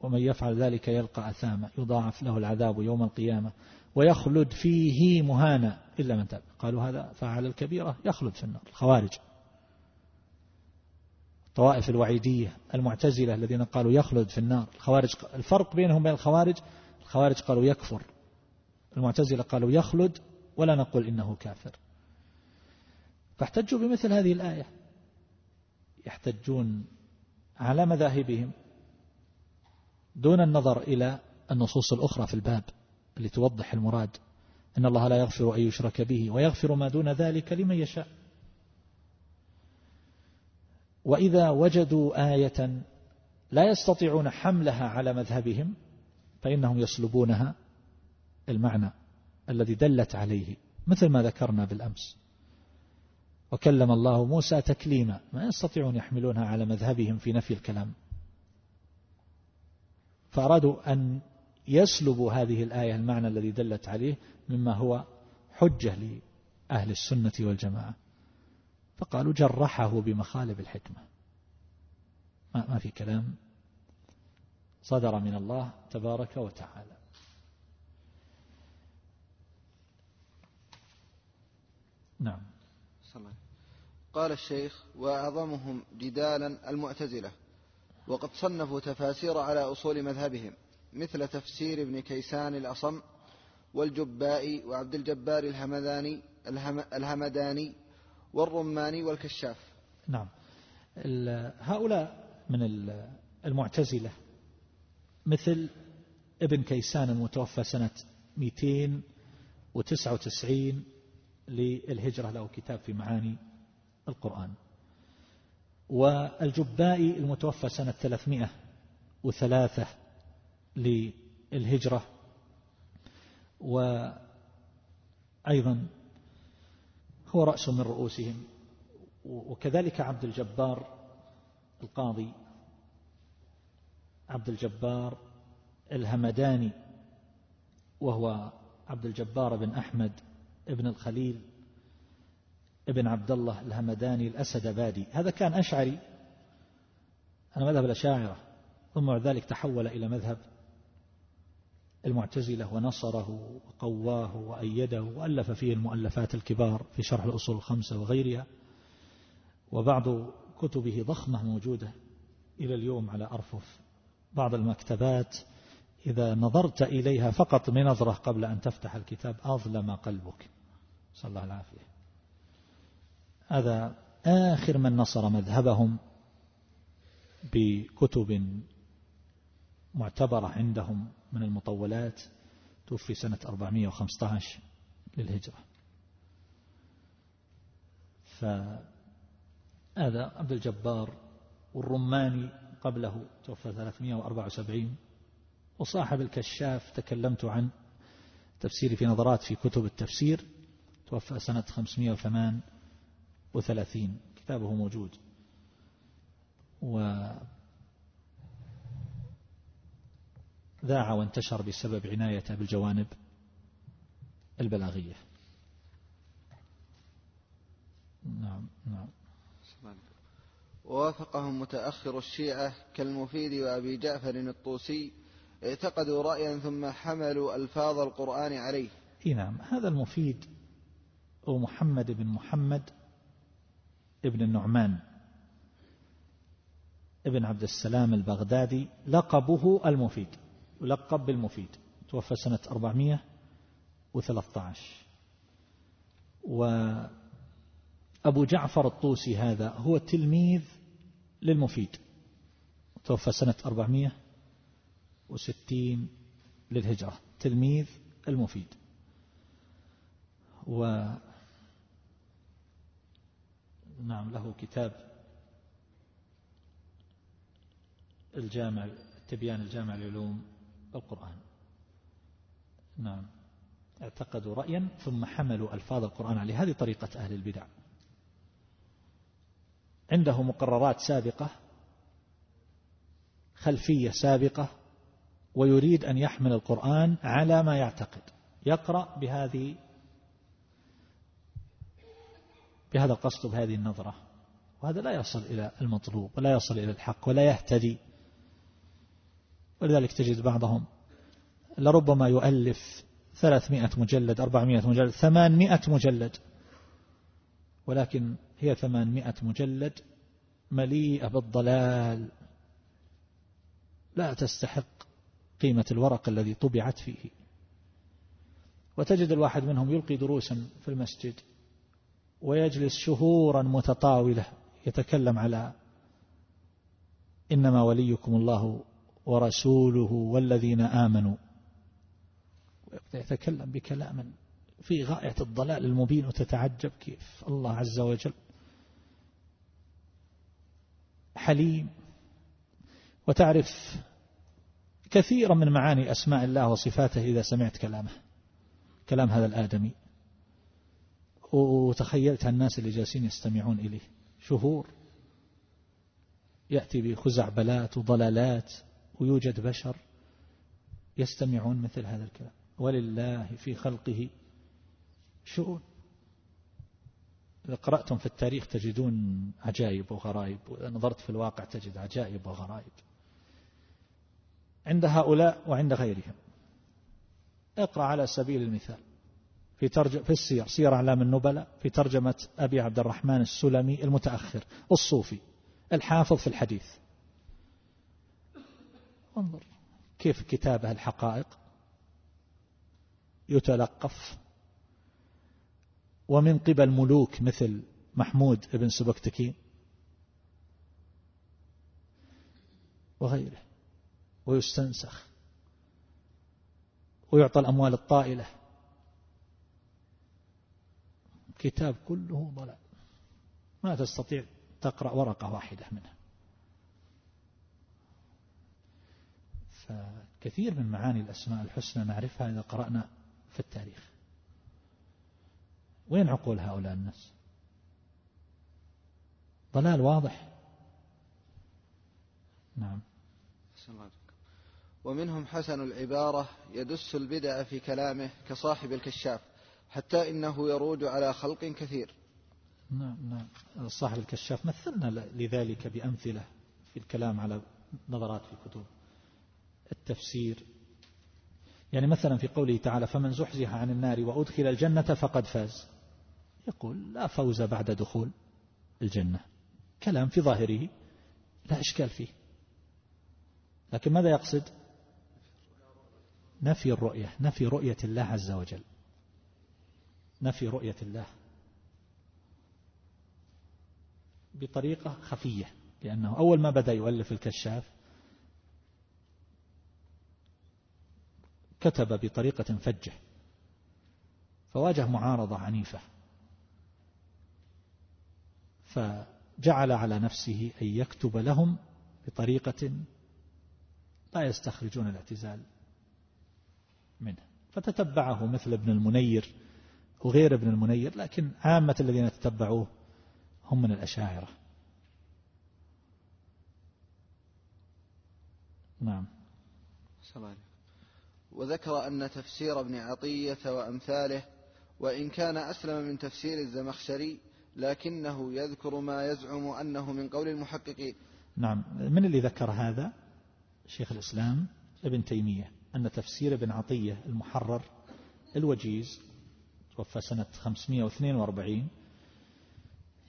ومن يفعل ذلك يلقى أثاما يضاعف له العذاب يوم القيامة. ويخلد فيه مهانا إلا من تاب. قالوا هذا فعل الكبيرة يخلد في النار الخوارج. طوائف الوعيدية المعتزلة الذين قالوا يخلد في النار. الخوارج الفرق بينهم بين الخوارج الخوارج قالوا يكفر. المعتزلة قالوا يخلد ولا نقول إنه كافر. فاحتجوا بمثل هذه الآية. يحتجون على مذاهبهم دون النظر إلى النصوص الأخرى في الباب. اللي توضح المراد. إن الله لا يغفر أن يشرك به ويغفر ما دون ذلك لمن يشاء. وإذا وجدوا آية لا يستطيعون حملها على مذهبهم فإنهم يسلبونها المعنى الذي دلت عليه مثل ما ذكرنا بالأمس. وكلم الله موسى تكليما ما يستطيعون يحملونها على مذهبهم في نفي الكلام. فأرادوا أن يسلبوا هذه الآية المعنى الذي دلت عليه مما هو حجة لأهل السنة والجماعة. فقالوا جرحه بمخالب الحكمة. ما في كلام. صدر من الله تبارك وتعالى. نعم. قال الشيخ وأعظمهم جدالا المعتزلة وقد صنفوا تفاسير على أصول مذهبهم. مثل تفسير ابن كيسان الأصم والجبائي وعبد الجبار الهمداني الهمداني والرماني والكشاف. نعم. هؤلاء من المعتزلة مثل ابن كيسان المتوفى سنة 299 للهجرة له كتاب في معاني القرآن. والجبائي المتوفى سنة 303 للهجرة. وأيضا هو رأس من رؤوسهم وكذلك عبد الجبار القاضي. عبد الجبار الهمداني وهو عبد الجبار بن أحمد ابن الخليل ابن عبد الله الهمداني الأسد بادي. هذا كان أشعري أنا مذهب الأشاعرة ثم بعد ذلك تحول إلى مذهب المعتزلة ونصره وقواه وأيده وألف فيه المؤلفات الكبار في شرح الأصول الخمسة وغيرها وبعض كتبه ضخمة موجودة إلى اليوم على أرفف. بعض المكتبات إذا نظرت إليها فقط بنظرة قبل أن تفتح الكتاب أظلم قلبك. صلى الله العافية. هذا آخر من نصر مذهبهم بكتب معتبرة عندهم من المطولات توفي سنة 415 للهجرة. فهذا عبد الجبار والرماني قبله توفى 374 وصاحب الكشاف تكلمت عن تفسيري في نظرات في كتب التفسير. توفى سنة 538 كتابه موجود. و ذاع وانتشر بسبب عنايته بالجوانب البلاغية. نعم نعم. ووافقهم متأخر الشيعة كالمفيد وأبي جعفر الطوسي اعتقدوا رأيا ثم حملوا ألفاظ القرآن عليه. نعم هذا المفيد هو محمد بن محمد ابن النعمان ابن عبد السلام البغدادي لقبه المفيد. يلقب بالمفيد. توفى سنة 413 وأبو جعفر الطوسي هذا هو تلميذ للمفيد. توفى سنة 460 للهجرة. تلميذ المفيد. و نعم له كتاب الجامع تبيان الجامع العلوم القرآن. نعم. اعتقدوا رأيا ثم حملوا ألفاظ القرآن عليه هذه طريقة أهل البدع. عنده مقررات سابقة خلفية سابقة ويريد أن يحمل القرآن على ما يعتقد. يقرأ بهذه بهذا القصد وبهذه النظرة. وهذا لا يصل إلى المطلوب ولا يصل إلى الحق ولا يهتدي. ولذلك تجد بعضهم لربما يؤلف ثلاثمائة مجلد أربعمائة مجلد ثمانمائة مجلد ولكن هي ثمانمائة مجلد مليئة بالضلال. لا تستحق قيمة الورق الذي طبعت فيه. وتجد الواحد منهم يلقي دروسا في المسجد ويجلس شهورا متطاولة يتكلم على إنما وليكم الله ورسوله والذين آمنوا. يتكلم بكلام في غاية الضلال المبين وتتعجب كيف الله عز وجل حليم. وتعرف كثيرا من معاني أسماء الله وصفاته إذا سمعت كلامه كلام هذا الآدمي. وتخيلت الناس اللي جالسين يستمعون إليه. شهور يأتي بخزعبلات وضلالات. ويوجد بشر يستمعون مثل هذا الكلام. ولله في خلقه شؤون. إذا قرأتم في التاريخ تجدون عجائب وغرائب وإذا نظرت في الواقع تجد عجائب وغرائب. عند هؤلاء وعند غيرهم. اقرأ على سبيل المثال. في, ترج... في السير سير أعلام النبلاء في ترجمة أبي عبد الرحمن السلمي المتأخر الصوفي الحافظ في الحديث. انظر. كيف كتابه الحقائق يتلقف؟ ومن قبل ملوك مثل محمود بن سبكتكين وغيره ويستنسخ ويعطى الأموال الطائلة. كتاب كله ضلال. ما تستطيع تقرأ ورقة واحدة منه. كثير من معاني الأسماء الحسنى نعرفها إذا قرأنا في التاريخ. وين عقول هؤلاء الناس؟ ضلال واضح. نعم. ومنهم حسن العبارة يدس البدع في كلامه كصاحب الكشاف حتى إنه يروج على خلق كثير. نعم نعم. صاحب الكشاف مثلنا لذلك بأمثلة في الكلام على نظرات في كتب التفسير. يعني مثلا في قوله تعالى فمن زحزح عن النار وأدخل الجنة فقد فاز. يقول لا فوز بعد دخول الجنة. كلام في ظاهره لا إشكال فيه. لكن ماذا يقصد؟ نفي الرؤية نفي رؤية الله عز وجل. نفي رؤية الله بطريقة خفية لأنه أول ما بدأ يؤلف الكشاف كتب بطريقة فجة فواجه معارضة عنيفة فجعل على نفسه أن يكتب لهم بطريقة لا يستخرجون الاعتزال منه. فتتبعه مثل ابن المنير وغير ابن المنير لكن عامة الذين تتبعوه هم من الأشاعرة. نعم. وذكر أن تفسير ابن عطية وأمثاله وإن كان أسلم من تفسير الزمخشري لكنه يذكر ما يزعم أنه من قول المحققين. نعم. من اللي ذكر هذا؟ شيخ الإسلام ابن تيمية أن تفسير ابن عطية المحرر الوجيز توفى سنة 542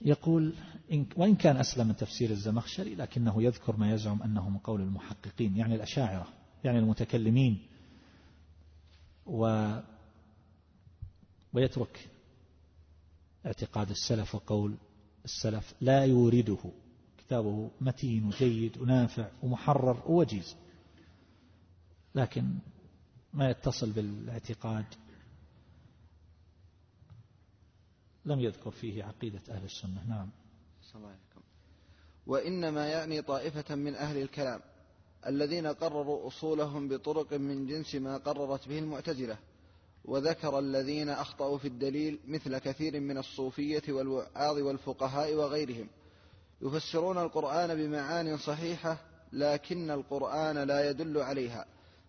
يقول إن وإن كان أسلم من تفسير الزمخشري لكنه يذكر ما يزعم أنه من قول المحققين يعني الأشاعرة يعني المتكلمين. و ويترك اعتقاد السلف وقول السلف لا يورده. كتابه متين وجيد ونافع ومحرر ووجيز. لكن ما يتصل بالاعتقاد لم يذكر فيه عقيدة أهل السنة. نعم. وإنما يعني طائفة من أهل الكلام. الذين قرروا أصولهم بطرق من جنس ما قررت به المعتزلة وذكر الذين أخطأوا في الدليل مثل كثير من الصوفية والوعاظ والفقهاء وغيرهم. يفسرون القرآن بمعان صحيحة لكن القرآن لا يدل عليها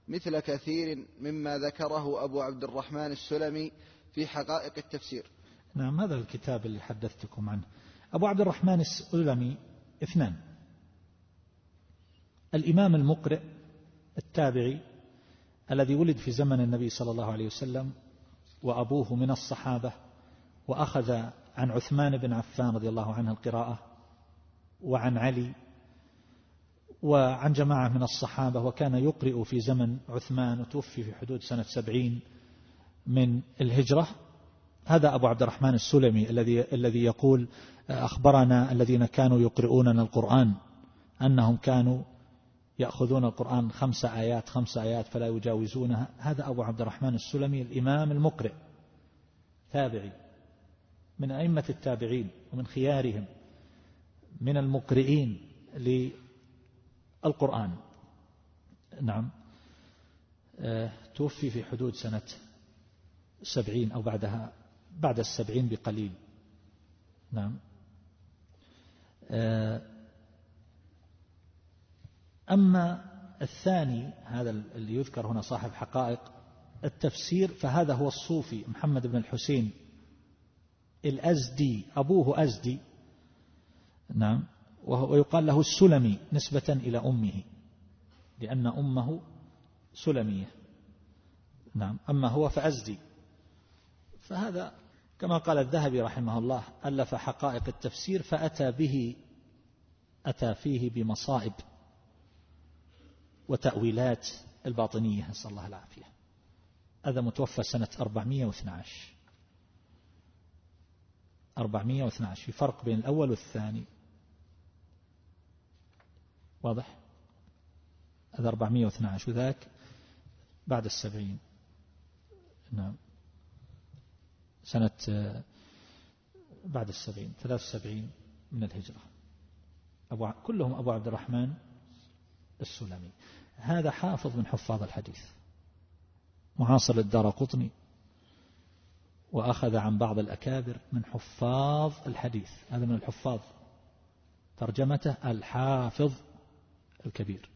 مثل كثير مما ذكره أبو عبد الرحمن السلمي في حقائق التفسير. نعم هذا الكتاب اللي حدثتكم عنه. أبو عبد الرحمن السلمي اثنان. الإمام المقرئ التابعي الذي ولد في زمن النبي صلى الله عليه وسلم وأبوه من الصحابة وأخذ عن عثمان بن عفان رضي الله عنه القراءة وعن علي وعن جماعة من الصحابة وكان يقرئ في زمن عثمان وتوفي في حدود سنة سبعين من الهجرة. هذا أبو عبد الرحمن السلمي الذي الذي يقول أخبرنا الذين كانوا يقرؤوننا القرآن أنهم كانوا يأخذون القرآن خمس آيات خمس آيات فلا يجاوزونها. هذا أبو عبد الرحمن السلمي الإمام المقرئ تابعي. من أئمة التابعين ومن خيارهم من المقرئين للقرآن. نعم. آه، توفي في حدود سنة سبعين أو بعدها بعد السبعين بقليل. نعم. آه، أما الثاني هذا اللي يذكر هنا صاحب حقائق التفسير فهذا هو الصوفي محمد بن الحسين الأزدي أبوه أزدي نعم ويقال له السلمي نسبة إلى أمه لأن أمه سلمية نعم أما هو فأزدي. فهذا كما قال الذهبي رحمه الله ألف حقائق التفسير فأتى به أتى فيه بمصائب. وتأويلات الباطنية نسأل الله العافية. هذا متوفى سنة 412 412 في فرق بين الأول والثاني. واضح؟ هذا 412 وذاك بعد السبعين. نعم. سنة بعد السبعين. ثلاث سبعين من الهجرة. أبو كلهم أبو عبد الرحمن السلمي. هذا حافظ من حفاظ الحديث. معاصر الدار قطني وأخذ عن بعض الأكابر من حفاظ الحديث. هذا من الحفاظ. ترجمته الحافظ الكبير.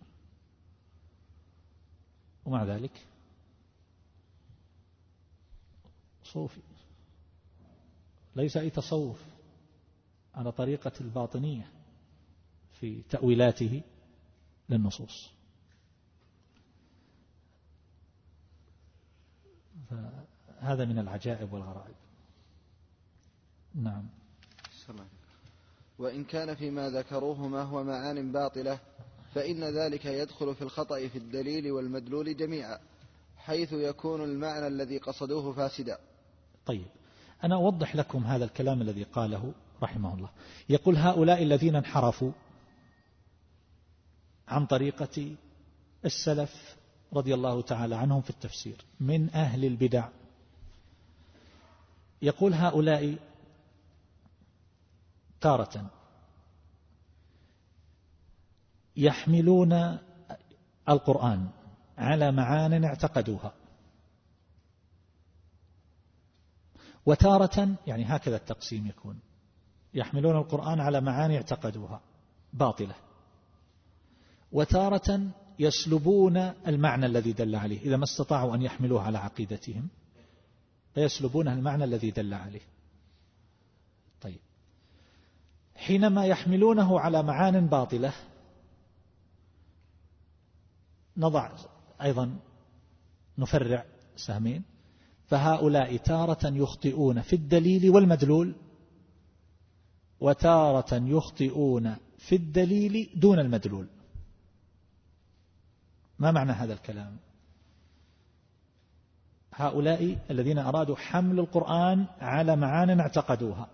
ومع ذلك صوفي. ليس أي تصوف على طريقة الباطنية في تأويلاته للنصوص. فهذا من العجائب والغرائب. نعم. سلام. وإن كان فيما ذكروه ما هو معان باطلة فإن ذلك يدخل في الخطأ في الدليل والمدلول جميعا حيث يكون المعنى الذي قصدوه فاسدا. طيب. أنا أوضح لكم هذا الكلام الذي قاله رحمه الله. يقول هؤلاء الذين انحرفوا عن طريقة السلف رضي الله تعالى عنهم في التفسير من أهل البدع. يقول هؤلاء تارة. يحملون القرآن على معان اعتقدوها. وتارة يعني هكذا التقسيم يكون. يحملون القرآن على معاني اعتقدوها باطلة. وتارة يسلبون المعنى الذي دل عليه. إذا ما استطاعوا أن يحملوه على عقيدتهم فيسلبون المعنى الذي دل عليه. طيب. حينما يحملونه على معان باطلة نضع أيضا نفرع سهمين فهؤلاء تارة يخطئون في الدليل والمدلول وتارة يخطئون في الدليل دون المدلول. ما معنى هذا الكلام؟ هؤلاء الذين أرادوا حمل القرآن على معان اعتقدوها.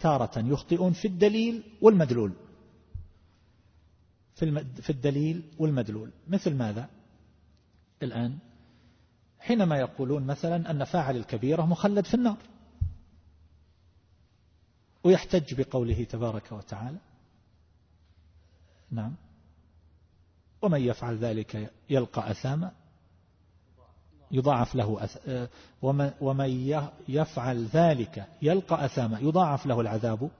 تارة يخطئون في الدليل والمدلول. في الدليل والمدلول. مثل ماذا؟ الآن حينما يقولون مثلا أن فاعل الكبيرة مخلد في النار. ويحتج بقوله تبارك وتعالى. نعم. ومن يفعل ذلك يلقى أثاما يضاعف له أث... ومن يفعل ذلك يلقى أثاما يضاعف له العذاب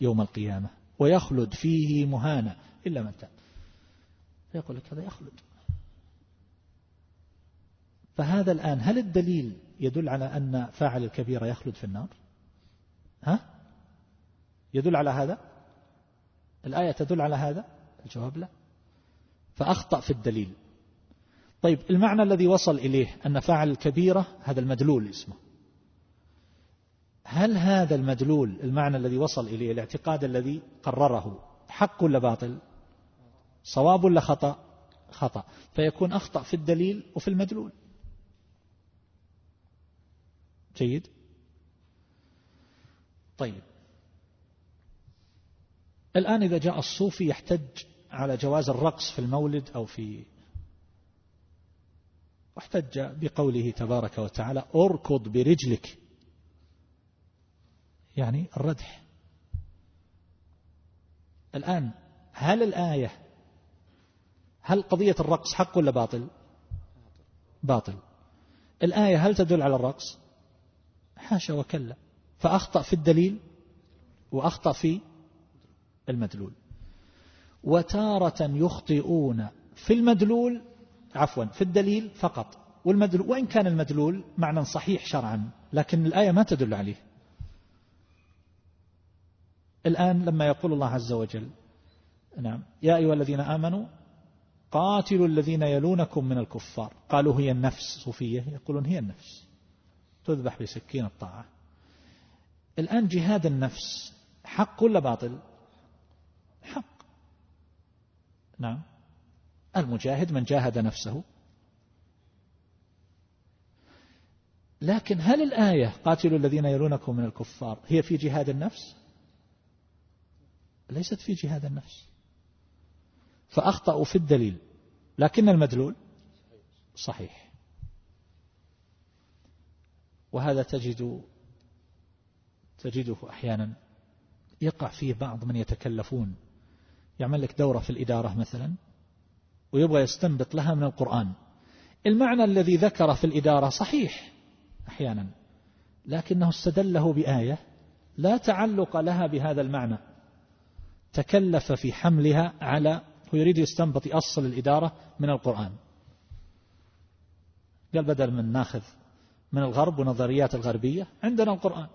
يوم القيامة ويخلد فيه مهانا إلا من تاب. فيقول لك هذا يخلد. فهذا الآن هل الدليل يدل على أن فاعل الكبيرة يخلد في النار؟ ها؟ يدل على هذا؟ الآية تدل على هذا؟ الجواب لا. فأخطأ في الدليل. طيب المعنى الذي وصل إليه أن فاعل الكبيرة هذا المدلول اسمه. هل هذا المدلول المعنى الذي وصل إليه الاعتقاد الذي قرره حق ولا باطل؟ صواب ولا خطأ؟ خطأ. فيكون أخطأ في الدليل وفي المدلول. جيد؟ طيب. الآن إذا جاء الصوفي يحتج على جواز الرقص في المولد أو في واحتج بقوله تبارك وتعالى أركض برجلك. يعني الردح. الآن هل الآية هل قضية الرقص حق ولا باطل؟ باطل. الآية هل تدل على الرقص؟ حاشا وكلا. فأخطأ في الدليل وأخطأ في المدلول. وتارة يخطئون في المدلول عفوا في الدليل فقط. والمدلول وإن كان المدلول معنى صحيح شرعا لكن الآية ما تدل عليه. الآن لما يقول الله عز وجل نعم يا أيها الذين آمنوا قاتلوا الذين يلونكم من الكفار. قالوا هي النفس صوفية؟ يقولون هي النفس. تذبح بسكين الطاعة. الآن جهاد النفس حق ولا باطل؟ حق. نعم. المجاهد من جاهد نفسه. لكن هل الآية قاتلوا الذين يلونكم من الكفار هي في جهاد النفس؟ ليست في جهاد النفس. فأخطأوا في الدليل. لكن المدلول صحيح. وهذا تجد تجده أحيانا يقع فيه بعض من يتكلفون. يعمل لك دورة في الإدارة مثلا ويبغى يستنبط لها من القرآن. المعنى الذي ذكر في الإدارة صحيح أحيانا لكنه استدله بآية لا تعلق لها بهذا المعنى. تكلف في حملها على ويريد يستنبط أصل الإدارة من القرآن. قال بدل من ناخذ من الغرب ونظريات الغربية عندنا القرآن.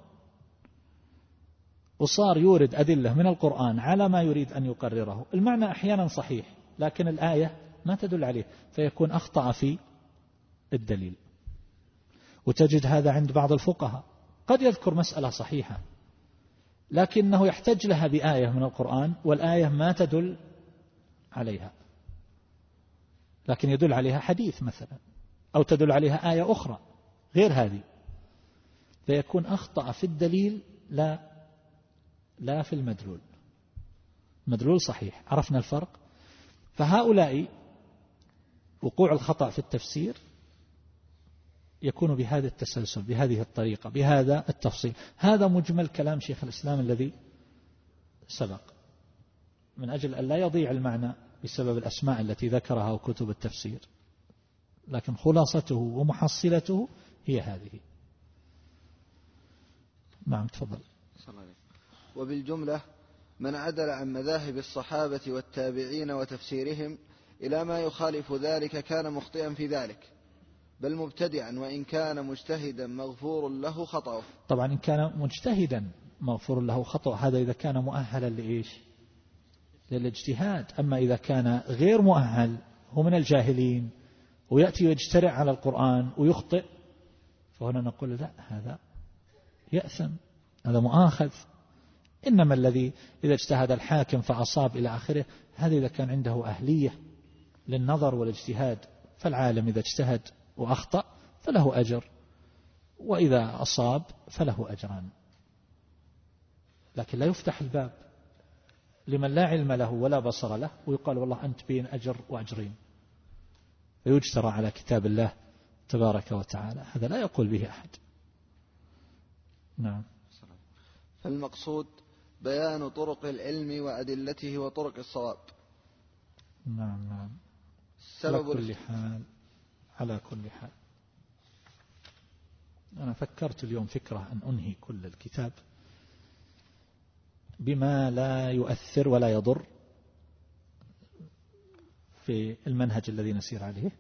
وصار يورد أدلة من القرآن على ما يريد أن يقرره. المعنى أحيانا صحيح لكن الآية ما تدل عليه فيكون أخطأ في الدليل. وتجد هذا عند بعض الفقهاء. قد يذكر مسألة صحيحة لكنه يحتج لها بآية من القرآن والآية ما تدل عليها. لكن يدل عليها حديث مثلا أو تدل عليها آية أخرى غير هذه. فيكون أخطأ في الدليل لا لا في المدلول. مدلول صحيح. عرفنا الفرق. فهؤلاء وقوع الخطأ في التفسير يكون بهذا التسلسل بهذه الطريقة بهذا التفصيل. هذا مجمل كلام شيخ الإسلام الذي سبق. من أجل أن لا يضيع المعنى بسبب الأسماء التي ذكرها وكتب التفسير. لكن خلاصته ومحصلته هي هذه. نعم تفضل. وبالجملة من عدل عن مذاهب الصحابة والتابعين وتفسيرهم إلى ما يخالف ذلك كان مخطئا في ذلك بل مبتدعا وإن كان مجتهدا مغفور له خطأه. طبعا إن كان مجتهدا مغفور له خطأ هذا إذا كان مؤهلا لإيش؟ للإجتهاد. أما إذا كان غير مؤهل هو من الجاهلين ويأتي ويجترع على القرآن ويخطئ فهنا نقول لا هذا يأثم هذا مؤاخذ. إنما الذي إذا اجتهد الحاكم فأصاب إلى آخره هذا إذا كان عنده أهلية للنظر والاجتهاد فالعالم إذا اجتهد وأخطأ فله أجر وإذا أصاب فله أجران. لكن لا يفتح الباب لمن لا علم له ولا بصر له ويقال والله أنت بين أجر وأجرين. ويجترى على كتاب الله تبارك وتعالى. هذا لا يقول به أحد. نعم. فالمقصود بيان طرق العلم وأدلته وطرق الصواب. نعم نعم. سبب على كل حال على كل حال. أنا فكرت اليوم فكرة أن أنهي كل الكتاب بما لا يؤثر ولا يضر في المنهج الذي نسير عليه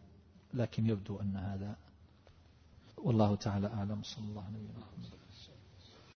لكن يبدو أن هذا والله تعالى أعلم. صلى الله عليه وسلم.